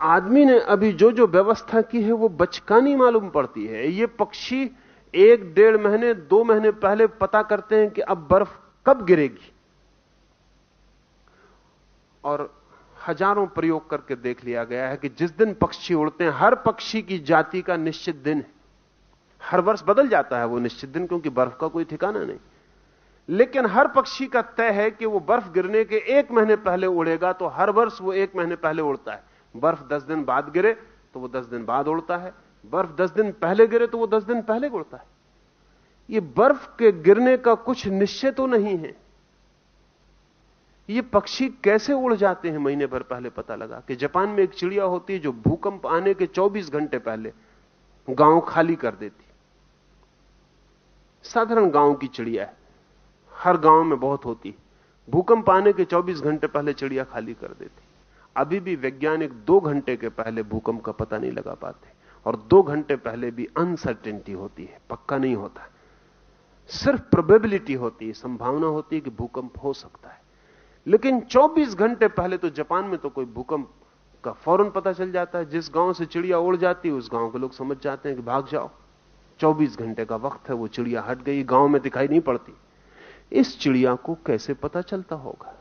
आदमी ने अभी जो जो व्यवस्था की है, वो बचकानी मालूम पड़ती है। ये पक्षी एक डेढ़ महीने, दो महीने पहले पता करते हैं कि अब बर्फ़ कब गिरेगी। और हज़ारों प्रयोग करके देख लिया गया है कि जिस दिन पक्षी उड़ते हैं, हर पक्षी की जाति का निश्चित दिन है। हर वर्ष बदल जाता है वो निश्चित दिन, क्योंकि बर्फ़ का कोई ठिकाना नहीं। लेकिन हर पक्षी का तय है कि वो बर्फ़ गिरने के एक महीने पहले उड़ेगा तो हर वर्ष वो एक महीने पहले उड़ता है। बर्फ़ दस दिन बाद गिरे तो वो दस दिन बाद उड़ता है। बर्फ़ दस दिन पहले गिरे तो वो दस दिन पहले उड़ता है। ये बर्फ़ के गिरने का कुछ निश्चय तो नहीं है। ये पक्षी कैसे उड़ जाते हैं महीने भर पहले पता लगा कि जापान में एक चिड़िया होती है जो भूकंप आने के 24 घंटे पहले गाँव खाली कर देती। साधारण गाँव की चिड़िया है। हर गाँव में बहुत होती। भूकंप आने के 24 घंटे पहले चिड़िया खाली कर देती। अभी भी वैज्ञानिक दो घंटे के पहले भूकंप का पता नहीं लगा पाते और दो घंटे पहले भी अनसर्टेनिटी होती है। पक्का नहीं होता। सिर्फ़ प्रोबेबिलिटी होती है। संभावना होती है कि भूकंप हो सकता है। लेकिन 24 घंटे पहले तो जापान में तो कोई भूकंप का फ़ौरन पता चल जाता है। जिस गाँव से चिड़िया उड़ जाती है, उस गाँव के लोग समझ जाते हैं कि भाग जाओ। 24 घंटे का वक्त है, वो चिड़िया हट गई, गाँव में दिखाई नहीं पड़ती। इस चिड़िया को कैसे पता चलता होगा?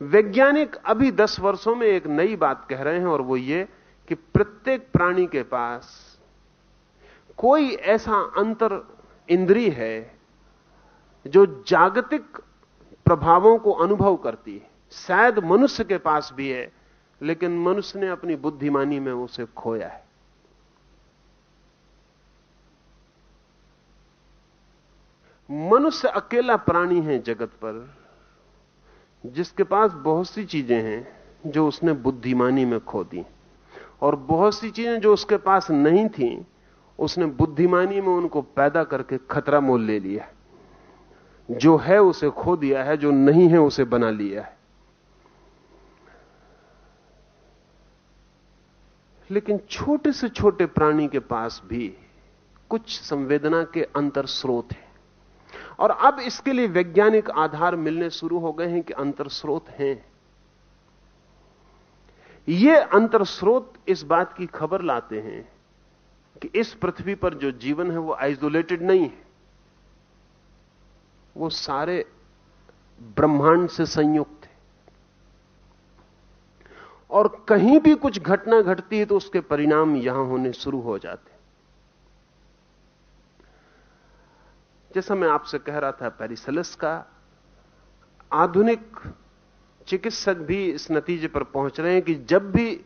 वैज्ञानिक अभी दस वर्षों में एक नई बात कह रहे हैं और वो ये कि प्रत्येक प्राणी के पास कोई ऐसा अंतर इंद्री है जो जागतिक प्रभावों को अनुभव करती है। शायद मनुष्य के पास भी है, लेकिन मनुष्य ने अपनी बुद्धिमानी में उसे खोया है। मनुष्य अकेला प्राणी है जगत पर, जिसके पास बहुत सी चीज़ें हैं जो उसने बुद्धिमानी में खो दी। और बहुत सी चीज़ें जो उसके पास नहीं थी, उसने बुद्धिमानी में उनको पैदा करके खतरा मोल ले लिया। जो है उसे खो दिया है, जो नहीं है उसे बना लिया है। लेकिन छोटे से छोटे प्राणी के पास भी कुछ संवेदना के अंतर स्रोत हैं। और अब इसके लिए वैज्ञानिक आधार मिलने शुरू हो गए हैं कि अंतर स्रोत हैं। ये अंतर स्रोत इस बात की खबर लाते हैं कि इस पृथ्वी पर जो जीवन है वो आइसोलेटेड नहीं है। वो सारे ब्रह्मांड से संयुक्त है। और कहीं भी कुछ घटना घटती है तो उसके परिणाम यहाँ होने शुरू हो जाते जैसा मैं आपसे कह रहा था, पेरिसलस का आधुनिक चिकित्सक भी इस नतीजे पर पहुँच रहे हैं कि जब भी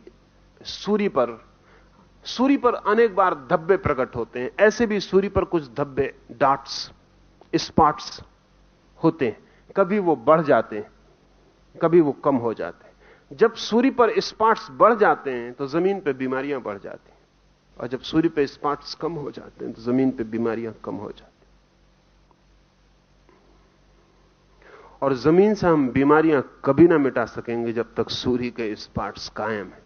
सूर्य पर सूर्य पर अनेक बार धब्बे प्रकट होते हैं, ऐसे भी सूर्य पर कुछ धब्बे, डाट्स, स्पॉट्स होते हैं। कभी वो बढ़ जाते हैं, कभी वो कम हो जाते हैं। जब सूर्य पर स्पॉट्स बढ़ जाते हैं तो ज़मीन पर बीमारियाँ बढ़ जाती हैं। और जब सूर्य पर स्पॉट्स कम हो जाते हैं तो ज़मीन पर बीमारियाँ कम हो जाती और ज़मीन से हम बीमारियाँ कभी ना मिटा सकेंगे जब तक सूर्य के स्पार्ट्स कायम है।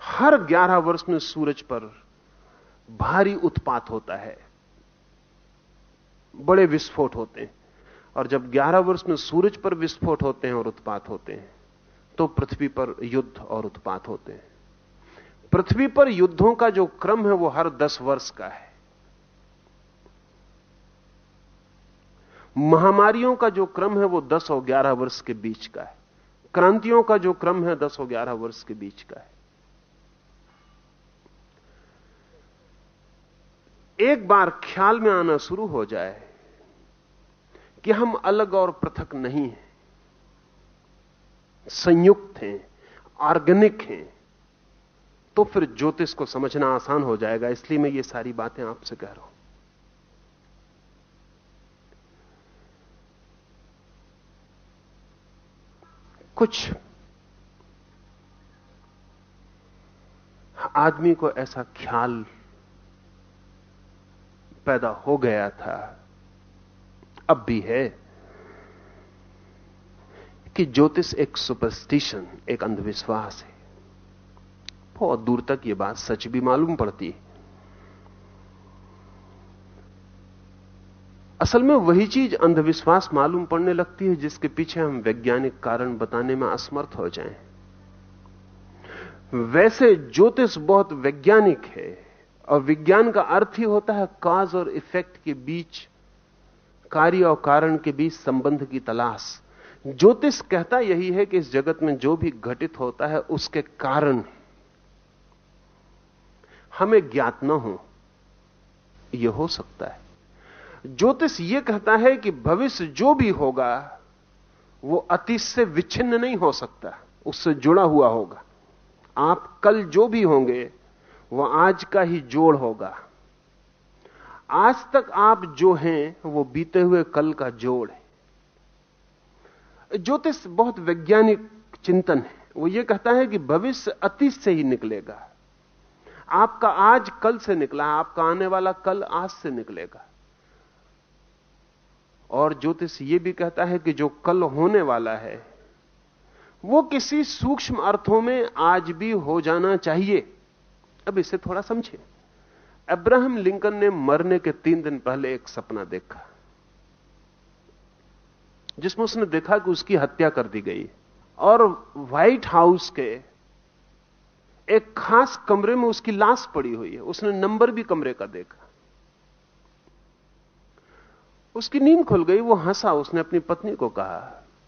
हर 11 वर्ष में सूरज पर भारी उत्पात होता है। बड़े विस्फोट होते हैं। और जब 11 वर्ष में सूरज पर विस्फोट होते हैं और उत्पात होते हैं तो पृथ्वी पर युद्ध और उत्पात होते हैं। पृथ्वी पर युद्धों का जो क्रम है, वो हर 10 वर्ष का है। महामारियों का जो क्रम है, वो 10 और 11 वर्ष के बीच का है। क्रांतियों का जो क्रम है 10 और 11 वर्ष के बीच का है। एक बार ख्याल में आना शुरू हो जाए कि हम अलग और पृथक नहीं हैं। संयुक्त हैं, ऑर्गेनिक हैं तो फिर ज्योतिष को समझना आसान हो जाएगा, इसलिए मैं ये सारी बातें आपसे कह रहा हूँ। कुछ आदमी को ऐसा ख्याल पैदा हो गया था, अब भी है कि ज्योतिष एक सुपरस्टिशन एक अंधविश्वास है। बहुत दूर तक यह बात सच भी मालूम पड़ती है। असल में वही चीज़ अंधविश्वास मालूम पड़ने लगती है, जिसके पीछे हम वैज्ञानिक कारण बताने में असमर्थ हो जाएँ। वैसे ज्योतिष बहुत वैज्ञानिक है। और विज्ञान का अर्थ ही होता है काज और इफ़ेक्ट के बीच, कार्य और कारण के बीच संबंध की तलाश। ज्योतिष कहता यही है कि इस जगत में जो भी घटित होता है, उसके कारण। हमें ज्ञात न हो यह हो सकता है। ज्योतिष यह कहता है कि भविष्य जो भी होगा, वो अतीत से विच्छिन्न नहीं हो सकता, उससे जुड़ा हुआ होगा। आप कल जो भी होंगे वह आज का ही जोड़ होगा। आज तक आप जो हैं, वो बीते हुए कल का जोड़ है। ज्योतिष बहुत वैज्ञानिक चिंतन है। वो ये कहता है कि भविष्य अतीत से ही निकलेगा। आपका आज कल से निकला, आपका आने वाला कल आज से निकलेगा। और ज्योतिष यह भी कहता है कि जो कल होने वाला है, वो किसी सूक्ष्म अर्थों में आज भी हो जाना चाहिए। अब इसे थोड़ा समझे। अब्राहम लिंकन ने मरने के तीन दिन पहले एक सपना देखा, जिसमें उसने देखा कि उसकी हत्या कर दी गई और व्हाइट हाउस के एक खास कमरे में उसकी लाश पड़ी हुई है। उसने नंबर भी कमरे का देखा। उसकी नींद खुल गई, वो हंसा। उसने अपनी पत्नी को कहा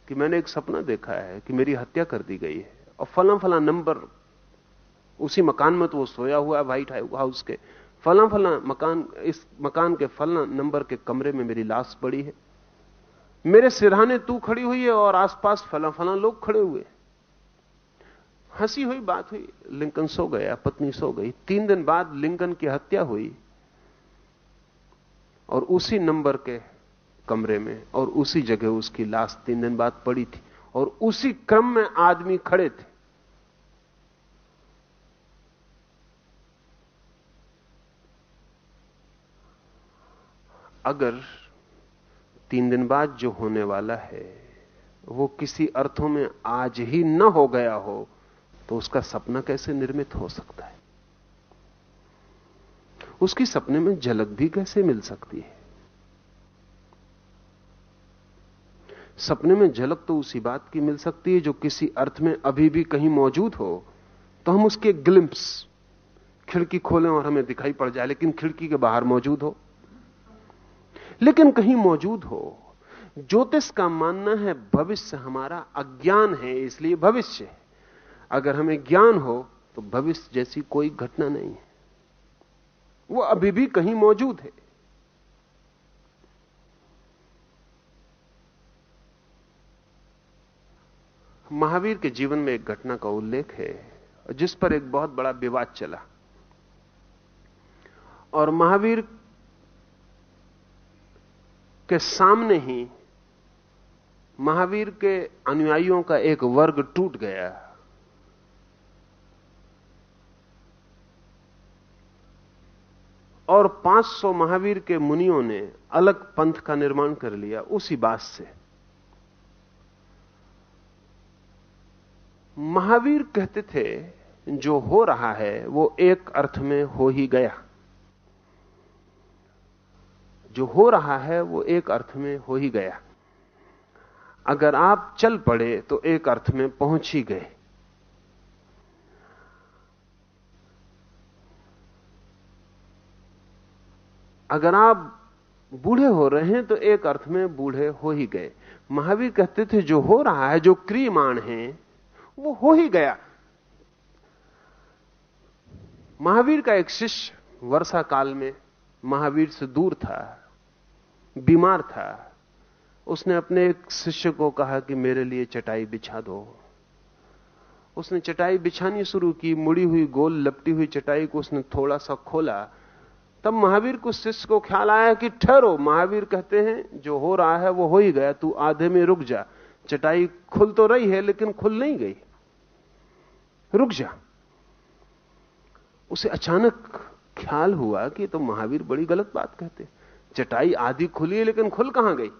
कि मैंने एक सपना देखा है कि मेरी हत्या कर दी गई है और फला फला नंबर उसी मकान में तो वो सोया हुआ है व्हाइट हाउस के। फला फला मकान, इस मकान के फला नंबर के कमरे में मेरी लाश पड़ी है। मेरे सिरहाने तू खड़ी हुई है और आसपास फला फला लोग खड़े हुए हँसी हुई बात हुई, लिंकन सो गया, पत्नी सो गई। तीन दिन बाद लिंकन की हत्या हुई और उसी नंबर के कमरे में और उसी जगह उसकी लाश तीन दिन बाद पड़ी थी और उसी क्रम में आदमी खड़े थे। अगर तीन दिन बाद जो होने वाला है, वो किसी अर्थों में आज ही न हो गया हो तो उसका सपना कैसे निर्मित हो सकता है? उसकी सपने में झलक भी कैसे मिल सकती है? सपने में झलक तो उसी बात की मिल सकती है जो किसी अर्थ में अभी भी कहीं मौजूद हो तो हम उसके ग्लिम्प्स खिड़की खोलें और हमें दिखाई पड़ जाए, लेकिन खिड़की के बाहर मौजूद हो। लेकिन कहीं मौजूद हो। ज्योतिष का मानना है, भविष्य हमारा अज्ञान है, इसलिए भविष्य है। अगर हमें ज्ञान हो तो भविष्य जैसी कोई घटना नहीं है। वो अभी भी कहीं मौजूद है। महावीर के जीवन में एक घटना का उल्लेख है, जिस पर एक बहुत बड़ा विवाद चला। और महावीर के सामने ही महावीर के अनुयायियों का एक वर्ग टूट गया। और 500 महावीर के मुनियों ने अलग पंथ का निर्माण कर लिया उसी बात से। महावीर कहते थे, जो हो रहा है, वो एक अर्थ में हो ही गया। जो हो रहा है वो एक अर्थ में हो ही गया। अगर आप चल पड़े तो एक अर्थ में पहुँच ही गए। अगर आप बूढ़े हो रहे हैं तो एक अर्थ में बूढ़े हो ही गए। महावीर कहते थे, जो हो रहा है, जो क्रियमाण है, वो हो ही गया। महावीर का एक शिष्य वर्षा काल में महावीर से दूर था। बीमार था। उसने अपने एक शिष्य को कहा कि मेरे लिए चटाई बिछा दो। उसने चटाई बिछानी शुरू की, मुड़ी हुई गोल, लपटी हुई चटाई को उसने थोड़ा सा खोला। तब महावीर को शिष्य को ख्याल आया कि ठहरो। महावीर कहते हैं, जो हो रहा है वो हो ही गया, तू आधे में रुक जा। चटाई खुल तो रही है, लेकिन खुल नहीं गई। रुक जा। उसे अचानक ख्याल हुआ कि तो महावीर बड़ी गलत बात कहते। चटाई आधी खुली है, लेकिन खुल कहाँ गई?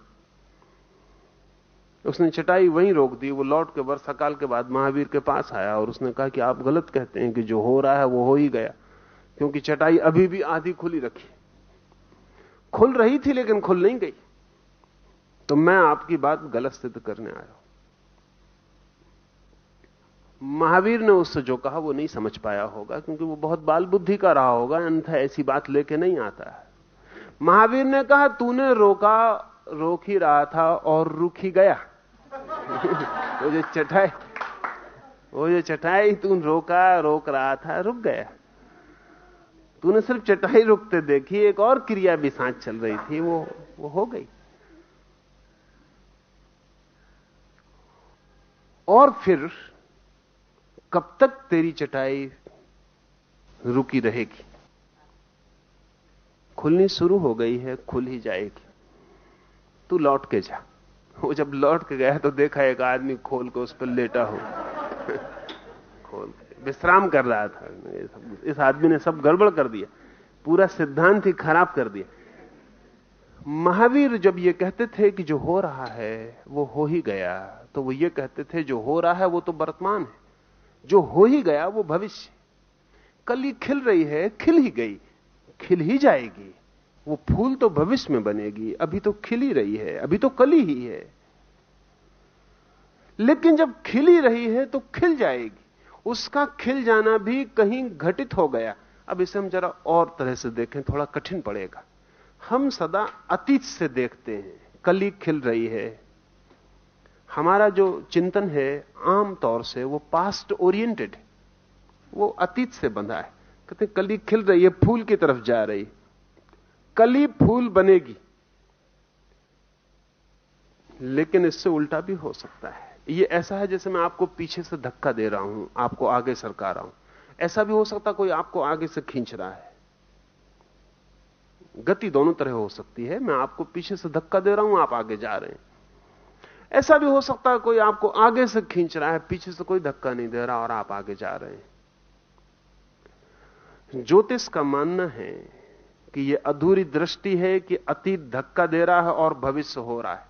उसने चटाई वहीं रोक दी, वो लौट के वर्षाकाल के बाद महावीर के पास आया और उसने कहा कि आप गलत कहते हैं कि जो हो रहा है, वो हो ही गया, क्योंकि चटाई अभी भी आधी खुली रखी खुल रही थी, लेकिन खुल नहीं गई। तो मैं आपकी बात गलत सिद्ध करने आया महावीर ने उससे जो कहा, वो नहीं समझ पाया होगा, क्योंकि वो बहुत बाल बुद्धि का रहा होगा, अन्यथा ऐसी बात लेके नहीं आता है। महावीर ने कहा, तूने रोका, रोक ही रहा था और रुक ही गया। वो जो चटाई, वो जो चटाई तू रोका, रोक रहा था, रुक गया। तूने सिर्फ़ चटाई रुकते देखी, एक और क्रिया भी साथ चल रही थी, वो वो हो गई। और फिर कब तक तेरी चटाई रुकी रहेगी? खुलनी शुरू हो गई है, खुल ही जाएगी। तू लौट के जा। वो जब लौट के गया तो देखा एक आदमी खोल के उस पर लेटा हो खोल विश्राम कर रहा था। इस आदमी ने सब गड़बड़ कर दिया। पूरा सिद्धांत ही खराब कर दिया। महावीर जब ये कहते थे कि जो हो रहा है, वो हो ही गया तो वो ये कहते थे, जो हो रहा है, वो तो वर्तमान है। जो हो ही गया, वो भविष्य कली खिल रही है, खिल ही गई। खिल ही जाएगी। वो फूल तो भविष्य में बनेगी। अभी तो खिल रही है, अभी तो कली ही है। लेकिन जब खिली रही है तो खिल जाएगी। उसका खिल जाना भी कहीं घटित हो गया। अब इसे हम जरा और तरह से देखें, थोड़ा कठिन पड़ेगा। हम सदा अतीत से देखते हैं, कली खिल रही है। हमारा जो चिंतन है, आम तौर से वो पास्ट ओरिएंटेड है। वो अतीत से बंधा है। कहते कली खिल रही है, फूल की तरफ़ जा रही। कली फूल बनेगी। लेकिन इससे उल्टा भी हो सकता है। ये ऐसा है जैसे मैं आपको पीछे से धक्का दे रहा हूँ, आपको आगे सरका रहा हूँ। ऐसा भी हो सकता कोई आपको आगे से खींच रहा है। गति दोनों तरह हो सकती है। मैं आपको पीछे से धक्का दे रहा हूँ, आप आगे जा रहे हैं। ऐसा भी हो सकता है, कोई आपको आगे से खींच रहा है, पीछे से कोई धक्का नहीं दे रहा और आप आगे जा रहे हैं। ज्योतिष का मानना है कि यह अधूरी दृष्टि है कि अतीत धक्का दे रहा है और भविष्य हो रहा है।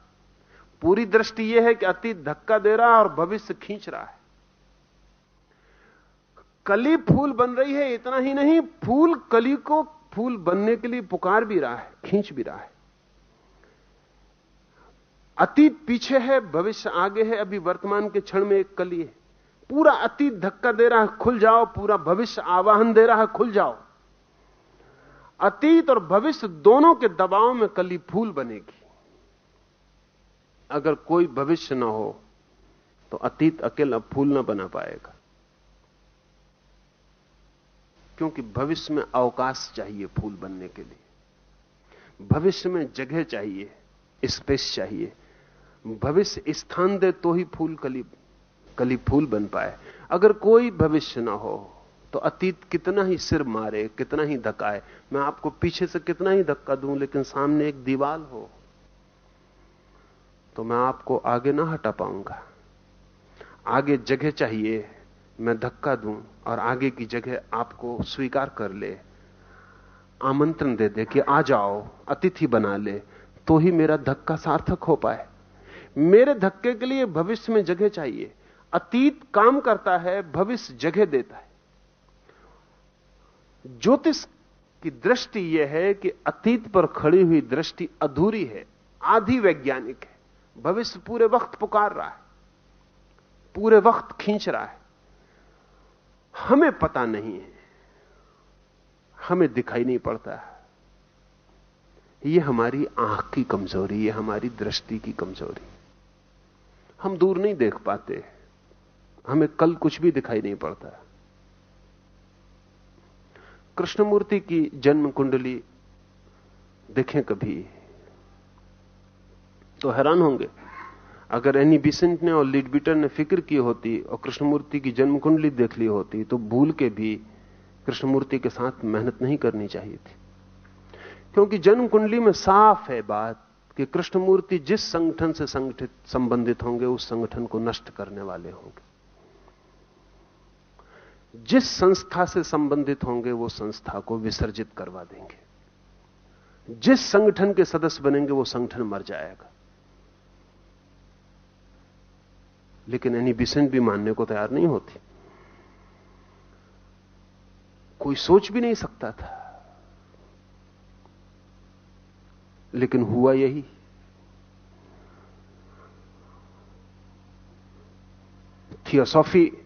पूरी दृष्टि यह है कि अतीत धक्का दे रहा है और भविष्य खींच रहा है। कली फूल बन रही है, इतना ही नहीं, फूल कली को फूल बनने के लिए पुकार भी रहा है, खींच भी रहा है। अतीत पीछे है, भविष्य आगे है, अभी वर्तमान के क्षण में एक कली है। पूरा अतीत धक्का दे रहा है, खुल जाओ, पूरा भविष्य आवाहन दे रहा है, खुल जाओ। अतीत और भविष्य दोनों के दबाव में कली फूल बनेगी। अगर कोई भविष्य ना हो तो अतीत अकेला फूल ना बना पाएगा। क्योंकि भविष्य में अवकाश चाहिए फूल बनने के लिए। भविष्य में जगह चाहिए, स्पेस चाहिए। भविष्य स्थान दे तो ही फूल कली कली फूल बन पाए। अगर कोई भविष्य ना हो तो अतीत कितना ही सिर मारे, कितना ही धकाए। मैं आपको पीछे से कितना ही धक्का दूँ, लेकिन सामने एक दीवाल हो तो मैं आपको आगे ना हटा पाऊँगा। आगे जगह चाहिए, मैं धक्का दूँ और आगे की जगह आपको स्वीकार कर ले। आमंत्रण दे दे कि आ जाओ, अतिथि बना ले तो ही मेरा धक्का सार्थक हो पाए। मेरे धक्के के लिए भविष्य में जगह चाहिए। अतीत काम करता है, भविष्य जगह देता है। ज्योतिष की दृष्टि यह है कि अतीत पर खड़ी हुई दृष्टि अधूरी है, आधी वैज्ञानिक है। भविष्य पूरे वक्त पुकार रहा है, पूरे वक्त खींच रहा है। हमें पता नहीं है, हमें दिखाई नहीं पड़ता। है यह हमारी आँख की कमज़ोरी है हमारी दृष्टि की कमज़ोरी। हम दूर नहीं देख पाते। हमें कल कुछ भी दिखाई नहीं पड़ता। कृष्णमूर्ति की जन्म कुंडली देखें कभी तो हैरान होंगे। अगर एनी बिसेंट ने और लीडबीटर ने फ़िक्र की होती और कृष्णमूर्ति की जन्म कुंडली देख ली होती तो भूल के भी कृष्णमूर्ति के साथ मेहनत नहीं करनी चाहिए थी। क्योंकि जन्म कुंडली में साफ़ है बात कि कृष्णमूर्ति जिस संगठन से संगठित संबंधित होंगे, उस संगठन को नष्ट करने वाले होंगे। जिस संस्था से संबंधित होंगे, वो संस्था को विसर्जित करवा देंगे। जिस संगठन के सदस्य बनेंगे, वो संगठन मर जाएगा। लेकिन एनी बिसेंट भी मानने को तैयार नहीं होती। कोई सोच भी नहीं सकता था। लेकिन हुआ यही। थियोसॉफी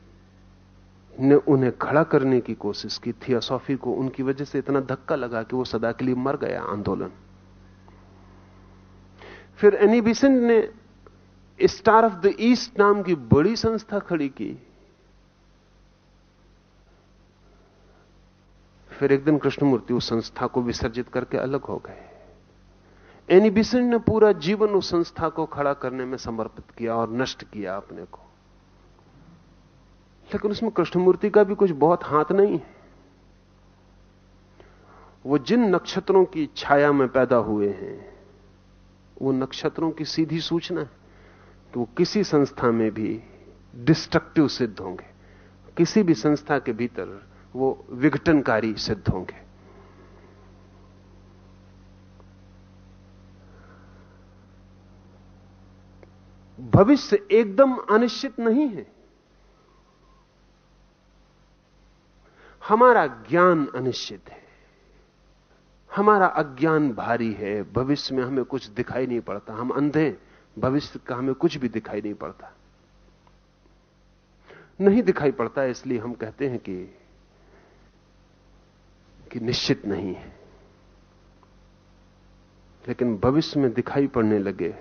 ने उन्हें खड़ा करने की कोशिश की। थियोसॉफी को उनकी वजह से इतना धक्का लगा कि वो सदा के लिए मर गया आंदोलन। फिर एनी बिसेंट ने स्टार ऑफ़ द ईस्ट नाम की बड़ी संस्था खड़ी की। फिर एक दिन कृष्णमूर्ति उस संस्था को विसर्जित करके अलग हो गए। एनी बिसेंट ने पूरा जीवन उस संस्था को खड़ा करने में समर्पित किया और नष्ट किया अपने को। लेकिन उसमें कृष्णमूर्ति का भी कुछ बहुत हाथ नहीं। है वो जिन नक्षत्रों की छाया में पैदा हुए हैं, वो नक्षत्रों की सीधी सूचना है कि वो किसी संस्था में भी डिस्ट्रक्टिव सिद्ध होंगे। किसी भी संस्था के भीतर वो विघटनकारी सिद्ध होंगे। भविष्य एकदम अनिश्चित नहीं है। हमारा ज्ञान अनिश्चित है। हमारा अज्ञान भारी है। भविष्य में हमें कुछ दिखाई नहीं पड़ता। हम अंधे भविष्य का हमें कुछ भी दिखाई नहीं पड़ता। नहीं दिखाई पड़ता इसलिए हम कहते हैं कि कि निश्चित नहीं है। लेकिन भविष्य में दिखाई पड़ने लगे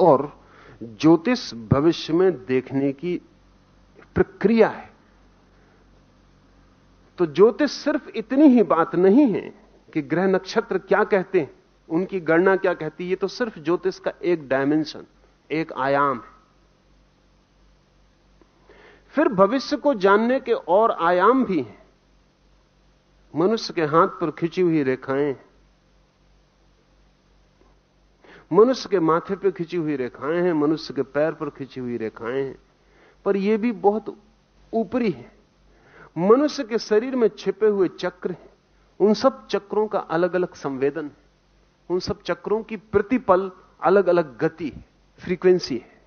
और ज्योतिष भविष्य में देखने की प्रक्रिया है। तो ज्योतिष सिर्फ़ इतनी ही बात नहीं है कि ग्रह नक्षत्र क्या कहते हैं, उनकी गणना क्या कहती है, ये तो सिर्फ़ ज्योतिष का एक डायमेंशन एक आयाम है। फिर भविष्य को जानने के और आयाम भी हैं। मनुष्य के हाथ पर खिंची हुई रेखाएँ मनुष्य के माथे पर खिंची हुई रेखाएँ हैं, मनुष्य के पैर पर खिंची हुई रेखाएँ हैं। पर यह भी बहुत ऊपरी है। मनुष्य के शरीर में छिपे हुए चक्र हैं। उन सब चक्रों का अलग अलग संवेदन है। उन सब चक्रों की प्रतिपल अलग अलग गति फ्रीक्वेंसी है।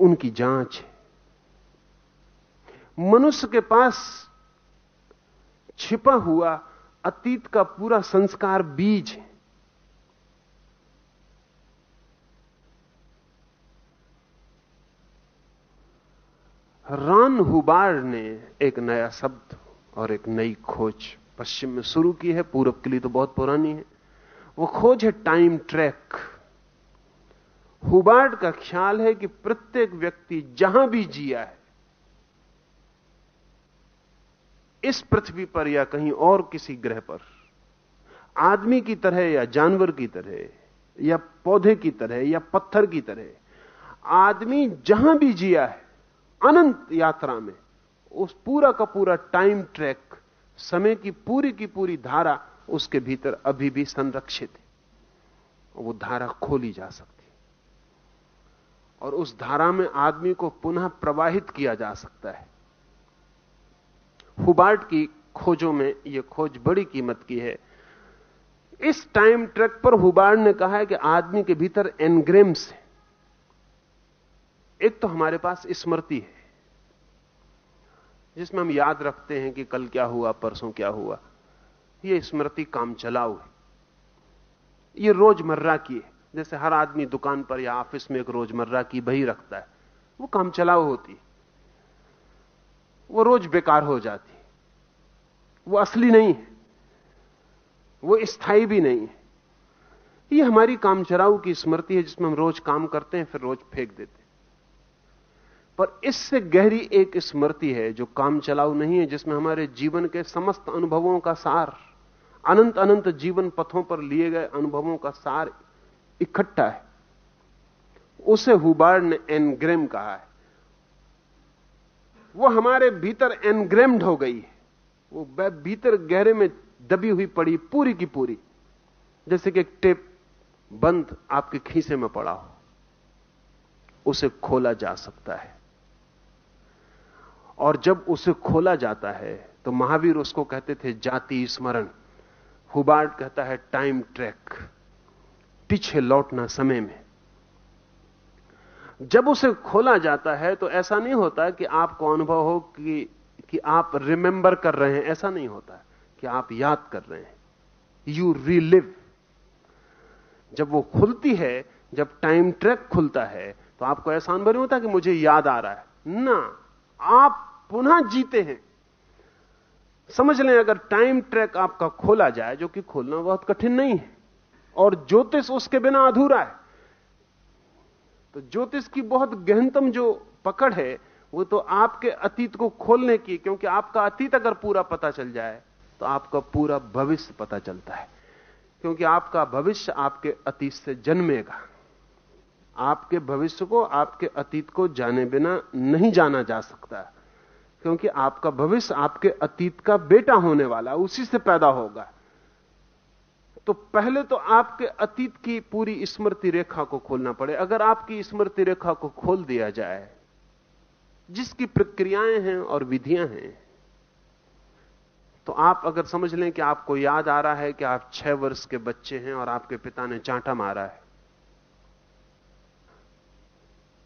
उनकी जाँच है। मनुष्य के पास छिपा हुआ अतीत का पूरा संस्कार बीज है। रान हुबार ने एक नया शब्द और एक नई खोज पश्चिम में शुरू की है। पूरब के लिए तो बहुत पुरानी है। वो खोज है टाइम ट्रैक। हुबार्ड का ख्याल है कि प्रत्येक व्यक्ति जहाँ भी जिया है, इस पृथ्वी पर या कहीं और किसी ग्रह पर, आदमी की तरह या जानवर की तरह, या पौधे की तरह या पत्थर की तरह, आदमी जहाँ भी जिया है अनंत यात्रा में, उस पूरा का पूरा टाइम ट्रैक समय की पूरी की पूरी धारा उसके भीतर अभी भी संरक्षित है। वो धारा खोली जा सकती है। और उस धारा में आदमी को पुनः प्रवाहित किया जा सकता है। हुबार्ट की खोजों में यह खोज बड़ी कीमत की है। इस टाइम ट्रैक पर हुबार्ड ने कहा है कि आदमी के भीतर एनग्रेम्स है। एक तो हमारे पास स्मृति है, जिसमें हम याद रखते हैं कि कल क्या हुआ, परसों क्या हुआ। यह स्मृति काम चलाओ है। यह रोज़मर्रा की है। जैसे हर आदमी दुकान पर या ऑफ़िस में एक रोज़मर्रा की बही रखता है, वो काम चलाओ होती वो रोज बेकार हो जाती वो असली नहीं है। वो स्थायी भी नहीं है। ये हमारी काम चलाऊ की स्मृति है, जिसमें हम रोज काम करते हैं, फिर रोज फेंक देते पर इससे गहरी एक स्मृति है जो काम चलाऊ नहीं है, जिसमें हमारे जीवन के समस्त अनुभवों का सार, अनंत अनंत जीवन पथों पर लिए गए अनुभवों का सार इकट्ठा है। उसे हुबार्ड ने एनग्रेम कहा है। वो हमारे भीतर एनग्रेम्ड हो गई है। वो भीतर गहरे में दबी हुई पड़ी, पूरी की पूरी। जैसे कि एक टेप बंद आपके खीसे में पड़ा हो। उसे खोला जा सकता है। और जब उसे खोला जाता है तो महावीर उसको कहते थे जाति स्मरण। हुबार्ड कहता है टाइम ट्रैक पीछे लौटना समय में। जब उसे खोला जाता है तो ऐसा नहीं होता कि आपको अनुभव हो कि कि आप रिमेंबर कर रहे हैं। ऐसा नहीं होता कि आप याद कर रहे हैं। यू रीलिव जब वो खुलती है, जब टाइम ट्रैक खुलता है तो आपको ऐसा अनुभव नहीं होता कि मुझे याद आ रहा है। ना, आप पुनः जीते हैं। समझ लें अगर टाइम ट्रैक आपका खोला जाए, जो कि खोलना बहुत कठिन नहीं है, और ज्योतिष उसके बिना अधूरा है तो ज्योतिष की बहुत गहनतम जो पकड़ है, वो तो आपके अतीत को खोलने की, क्योंकि आपका अतीत अगर पूरा पता चल जाए तो आपका पूरा भविष्य पता चलता है। क्योंकि आपका भविष्य आपके अतीत से जन्मेगा। आपके भविष्य को, आपके अतीत को जाने बिना नहीं जाना जा सकता। क्योंकि आपका भविष्य आपके अतीत का बेटा होने वाला है, उसी से पैदा होगा। तो पहले तो आपके अतीत की पूरी स्मृति रेखा को खोलना पड़े। अगर आपकी स्मृति रेखा को खोल दिया जाए, जिसकी प्रक्रियाएँ हैं और विधियाँ हैं तो आप अगर समझ लें कि आपको याद आ रहा है कि आप छह वर्ष के बच्चे हैं और आपके पिता ने चांटा मारा है।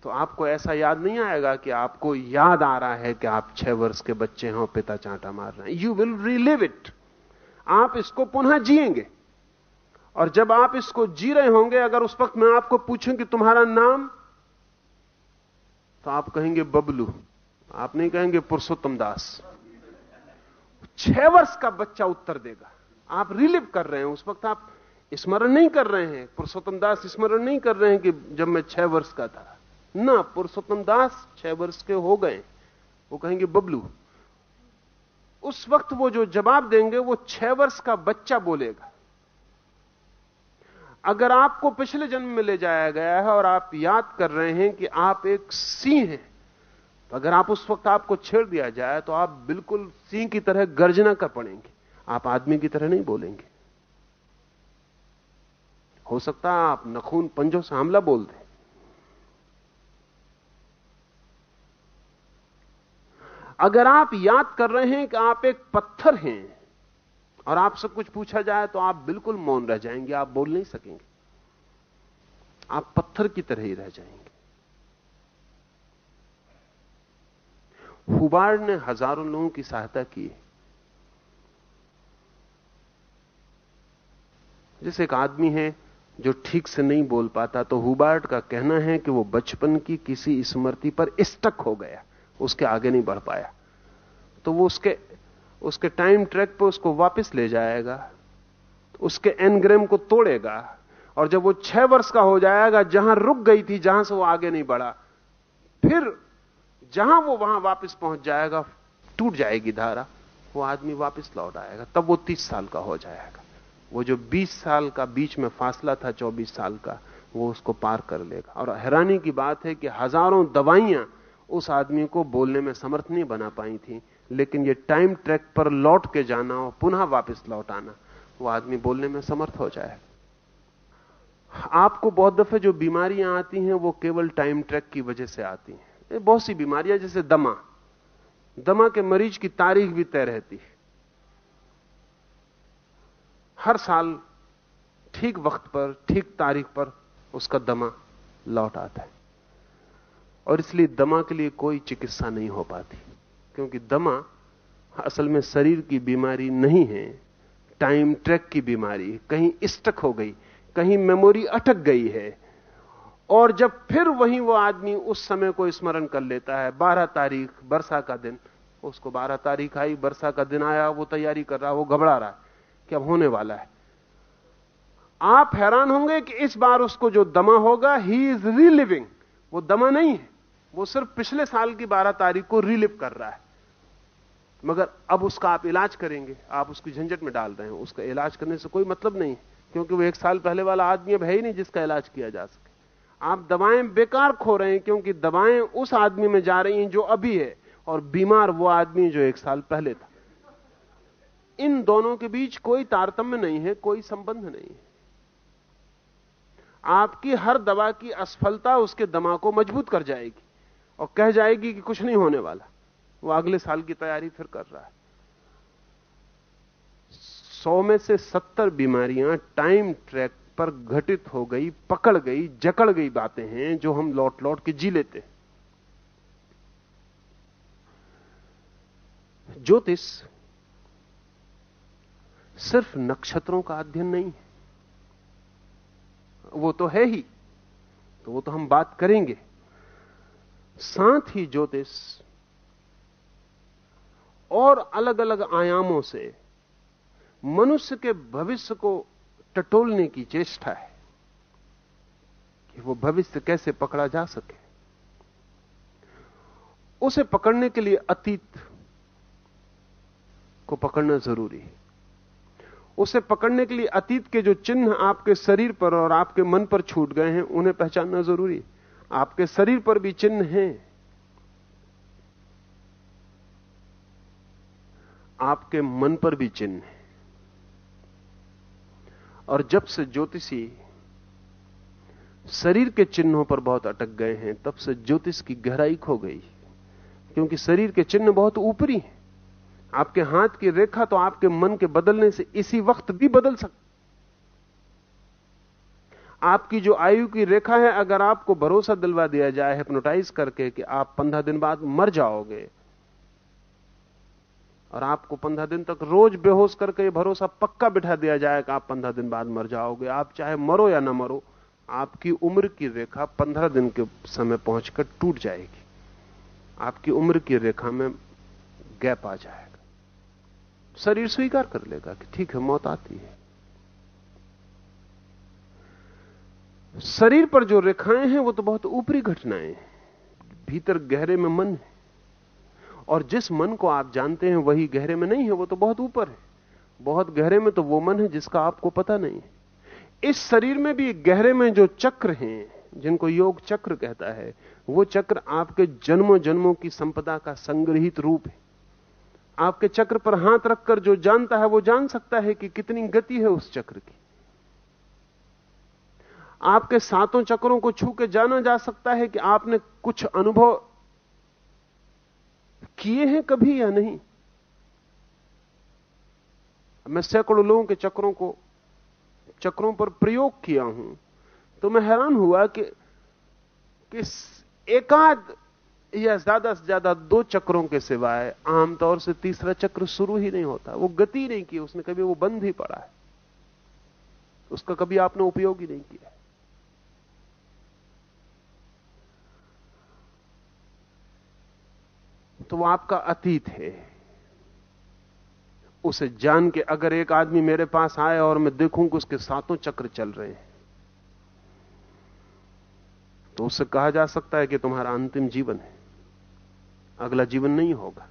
तो आपको ऐसा याद नहीं आएगा कि आपको याद आ रहा है कि आप छह वर्ष के बच्चे हैं और पिता चांटा मार रहे हैं। यू विल रिलिव इट आप इसको पुनः जिएँगे। और जब आप इसको जी रहे होंगे, अगर उस वक्त मैं आपको पूछूँ कि तुम्हारा नाम तो आप कहेंगे, बबलू। आप नहीं कहेंगे, पुरुषोत्तम दास। छह वर्ष का बच्चा उत्तर देगा। आप रिलिव कर रहे हैं। उस वक्त आप स्मरण नहीं कर रहे हैं। पुरुषोत्तम दास स्मरण नहीं कर रहे हैं कि जब मैं छह वर्ष का था। ना पुरुषोत्तम दास छह वर्ष के हो गए, वो कहेंगे, बबलू, उस वक्त वो जो जवाब देंगे, वो छह वर्ष का बच्चा बोलेगा। अगर आपको पिछले जन्म में ले जाया गया है और आप याद कर रहे हैं कि आप एक सिंह हैं तो अगर आप उस वक्त आपको छेड़ दिया जाए तो आप बिल्कुल सिंह की तरह गर्जना कर पड़ेंगे। आप आदमी की तरह नहीं बोलेंगे। हो सकता आप नखून पंजों से हमला बोल दें। अगर आप याद कर रहे हैं कि आप एक पत्थर हैं और आपसे कुछ पूछा जाए तो आप बिल्कुल मौन रह जाएँगे, आप बोल नहीं सकेंगे। आप पत्थर की तरह ही रह जाएँगे। हुबार्ड ने हज़ारों लोगों की सहायता की जैसे एक आदमी है जो ठीक से नहीं बोल पाता तो हुबार्ड का कहना है कि वो बचपन की किसी स्मृति पर स्टक हो गया। उसके आगे नहीं बढ़ पाया। तो वो उसके उसके टाइम ट्रैक पे उसको वापस ले जाएगा। उसके एनग्रेम को तोड़ेगा। और जब वो छह वर्ष का हो जाएगा, जहाँ रुक गई थी, जहाँ से वो आगे नहीं बढ़ा, फिर जहाँ वो वहाँ वापस पहुँच जाएगा, टूट जाएगी धारा। वो आदमी वापस लौट आएगा। तब वो तीस साल का हो जाएगा। वो जो बीस साल का बीच में फासला था, चौबीस साल का, वो उसको पार कर लेगा। और हैरानी की बात है कि हज़ारों दवाइयाँ उस आदमी को बोलने में समर्थ नहीं बना पाई थी। लेकिन ये टाइम ट्रैक पर लौट के जाना और पुनः वापस लौट आना, वो आदमी बोलने में समर्थ हो जाए। आपको बहुत दफे जो बीमारियाँ आती हैं, वो केवल टाइम ट्रैक की वजह से आती हैं। बहुत सी बीमारियाँ, जैसे दमा। दमा के मरीज़ की तारीख भी तय रहती है। हर साल ठीक वक्त पर, ठीक तारीख पर उसका दमा लौट आता है। और इसलिए दमा के लिए कोई चिकित्सा नहीं हो पाती। क्योंकि दमा असल में शरीर की बीमारी नहीं है टाइम ट्रैक की बीमारी कहीं स्टक हो गई, कहीं मेमोरी अटक गई है। और जब फिर वही वो आदमी उस समय को स्मरण कर लेता है, बारह तारीख वर्षा का दिन। उसको बारह तारीख आई वर्षा का दिन आया, वो तैयारी कर रहा, वो घबरा रहा है कि अब होने वाला है। आप हैरान होंगे कि इस बार उसको जो दमा होगा ही इज़ रीलिविंग वो दमा नहीं है। वो सिर्फ़ पिछले साल की बारह तारीख को रिलिव कर रहा है। मगर अब उसका आप इलाज करेंगे, आप उसकी झंझट में डाल रहे हैं। उसका इलाज करने से कोई मतलब नहीं, क्योंकि वो एक साल पहले वाला आदमी अब है ही नहीं जिसका इलाज किया जा सके। आप दवाएँ बेकार खो रहे हैं, क्योंकि दवाएँ उस आदमी में जा रही हैं जो अभी है, और बीमार वो आदमी जो एक साल पहले था। इन दोनों के बीच कोई तारतम्य नहीं है, कोई संबंध नहीं है। आपकी हर दवा की असफलता उसके दमा को मज़बूत कर जाएगी। और कह जाएगी कि कुछ नहीं होने वाला। वो अगले साल की तैयारी फिर कर रहा है। सौ में से सत्तर बीमारियाँ टाइम ट्रैक पर घटित हो गई, पकड़ गई, जकड़ गई बातें हैं जो हम लौट लौट के जी लेते हैं। ज्योतिष सिर्फ़ नक्षत्रों का अध्ययन नहीं है। वो तो है ही तो वो तो हम बात करेंगे। साथ ही ज्योतिष और अलग अलग आयामों से मनुष्य के भविष्य को टटोलने की चेष्टा है कि वो भविष्य कैसे पकड़ा जा सके। उसे पकड़ने के लिए अतीत को पकड़ना ज़रूरी है। उसे पकड़ने के लिए अतीत के जो चिन्ह आपके शरीर पर और आपके मन पर छूट गए हैं, उन्हें पहचानना ज़रूरी आपके शरीर पर भी चिन्ह हैं। आपके मन पर भी चिन्ह है। और जब से ज्योतिषी शरीर के चिन्हों पर बहुत अटक गए हैं, तब से ज्योतिष की गहराई खो गई। क्योंकि शरीर के चिन्ह बहुत ऊपरी हैं। आपके हाथ की रेखा तो आपके मन के बदलने से इसी वक्त भी बदल सकती आपकी जो आयु की रेखा है, अगर आपको भरोसा दिलवा दिया जाए हिप्नोटाइज करके कि आप पंद्रह दिन बाद मर जाओगे, और आपको पंद्रह दिन तक रोज बेहोश करके ये भरोसा पक्का बिठा दिया जाए कि आप पंद्रह दिन बाद मर जाओगे। आप चाहे मरो या ना मरो, आपकी उम्र की रेखा पंद्रह दिन के समय पहुंचकर टूट जाएगी। आपकी उम्र की रेखा में गैप आ जाएगा। शरीर स्वीकार कर लेगा कि ठीक है, मौत आती है। शरीर पर जो रेखाएँ हैं, वो तो बहुत ऊपरी घटनाएँ हैं। भीतर गहरे में मन है। और जिस मन को आप जानते हैं, वही गहरे में नहीं है, वो तो बहुत ऊपर है। बहुत गहरे में तो वो मन है जिसका आपको पता नहीं है। इस शरीर में भी गहरे में जो चक्र हैं, जिनको योग चक्र कहता है, वो चक्र आपके जन्मों जन्मों की संपदा का संग्रहित रूप है। आपके चक्र पर हाथ रखकर जो जानता है, वो जान सकता है कि कितनी गति है उस चक्र की। आपके सातों चक्रों को छू के जाना जा सकता है कि आपने कुछ अनुभव किए हैं कभी या नहीं? मैं सैकड़ों लोगों के चक्रों को चक्रों पर प्रयोग किया हूँ तो मैं हैरान हुआ कि, कि एकाध या ज़्यादा से ज़्यादा दो चक्रों के सिवाय आमतौर से तीसरा चक्र शुरू ही नहीं होता। वो गति नहीं की उसने कभी वो बंद ही पड़ा है। उसका कभी आपने उपयोग ही नहीं किया तो वो आपका अतीत है। उसे जान के अगर एक आदमी मेरे पास आए और मैं देखूँ कि उसके सातों चक्र चल रहे हैं तो उससे कहा जा सकता है कि तुम्हारा अंतिम जीवन है। अगला जीवन नहीं होगा।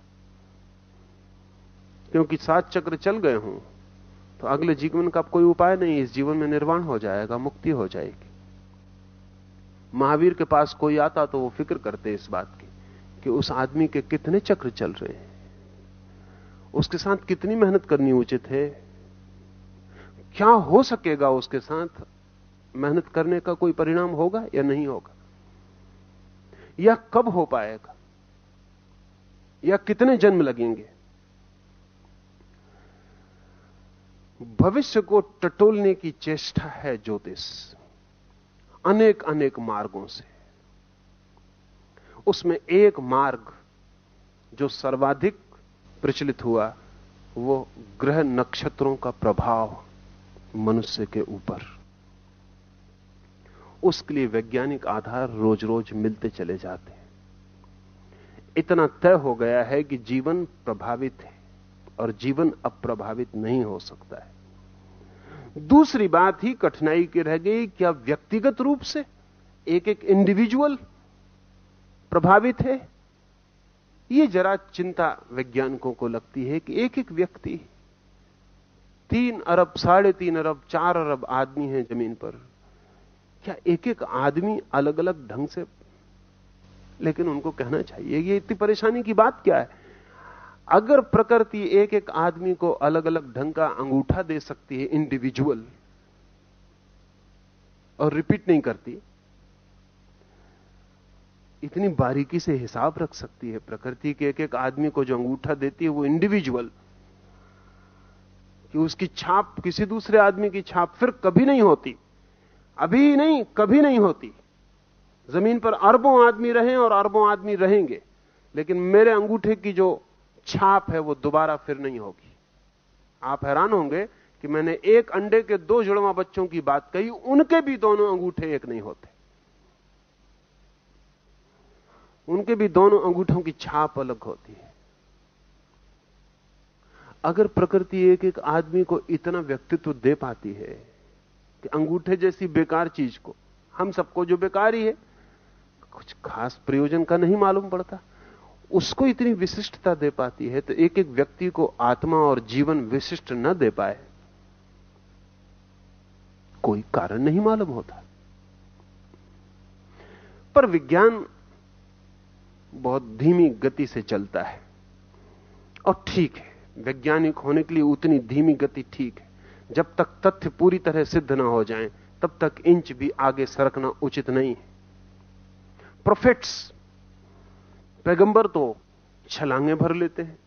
क्योंकि सात चक्र चल गए हों तो अगले जीवन का कोई उपाय नहीं, इस जीवन में निर्वाण हो जाएगा, मुक्ति हो जाएगी। महावीर के पास कोई आता तो वो फ़िक्र करते इस बात की। कि उस आदमी के कितने चक्र चल रहे हैं। उसके साथ कितनी मेहनत करनी उचित है? क्या हो सकेगा उसके साथ? मेहनत करने का कोई परिणाम होगा या नहीं होगा? या कब हो पाएगा? या कितने जन्म लगेंगे? भविष्य को टटोलने की चेष्टा है ज्योतिष। अनेक अनेक मार्गों से। उसमें एक मार्ग जो सर्वाधिक प्रचलित हुआ, वो ग्रह नक्षत्रों का प्रभाव मनुष्य के ऊपर। उसके लिए वैज्ञानिक आधार रोज रोज मिलते चले जाते हैं। इतना तय हो गया है कि जीवन प्रभावित है और जीवन अप्रभावित नहीं हो सकता है। दूसरी बात ही कठिनाई की रह गई क्या व्यक्तिगत रूप से एक एक इंडिविजुअल प्रभावित है। यह जरा चिंता वैज्ञानिकों को लगती है कि एक एक व्यक्ति तीन अरब, साढ़े तीन अरब, चार अरब आदमी हैं ज़मीन पर। क्या एक एक आदमी अलग अलग ढंग से? लेकिन उनको कहना चाहिए, ये इतनी परेशानी की बात क्या है? अगर प्रकृति एक एक आदमी को अलग अलग ढंग का अंगूठा दे सकती है इंडिविजुअल और रिपीट नहीं करती इतनी बारीकी से हिसाब रख सकती है प्रकृति के एक एक आदमी को जो अंगूठा देती है वो इंडिविजुअल कि उसकी छाप, किसी दूसरे आदमी की छाप फिर कभी नहीं होती। अभी नहीं, कभी नहीं होती। ज़मीन पर अरबों आदमी रहे और अरबों आदमी रहेंगे, लेकिन मेरे अंगूठे की जो छाप है वो दोबारा फिर नहीं होगी। आप हैरान होंगे कि मैंने एक अंडे के दो जुड़वा बच्चों की बात कही, उनके भी दोनों अंगूठे एक नहीं होते। उनके भी दोनों अंगूठों की छाप अलग होती है। अगर प्रकृति एक एक आदमी को इतना व्यक्तित्व दे पाती है कि अंगूठे जैसी बेकार चीज़ को, हम सबको जो बेकार ही है, कुछ खास प्रयोजन का नहीं मालूम पड़ता। उसको इतनी विशिष्टता दे पाती है तो एक एक व्यक्ति को आत्मा और जीवन विशिष्ट न दे पाए, कोई कारण नहीं मालूम होता। पर विज्ञान बहुत धीमी गति से चलता है। और ठीक है, वैज्ञानिक होने के लिए उतनी धीमी गति ठीक है। जब तक तथ्य पूरी तरह सिद्ध ना हो जाएँ, तब तक इंच भी आगे सरकना उचित नहीं है। प्रोफेट्स पैगंबर तो छलांगे भर लेते हैं।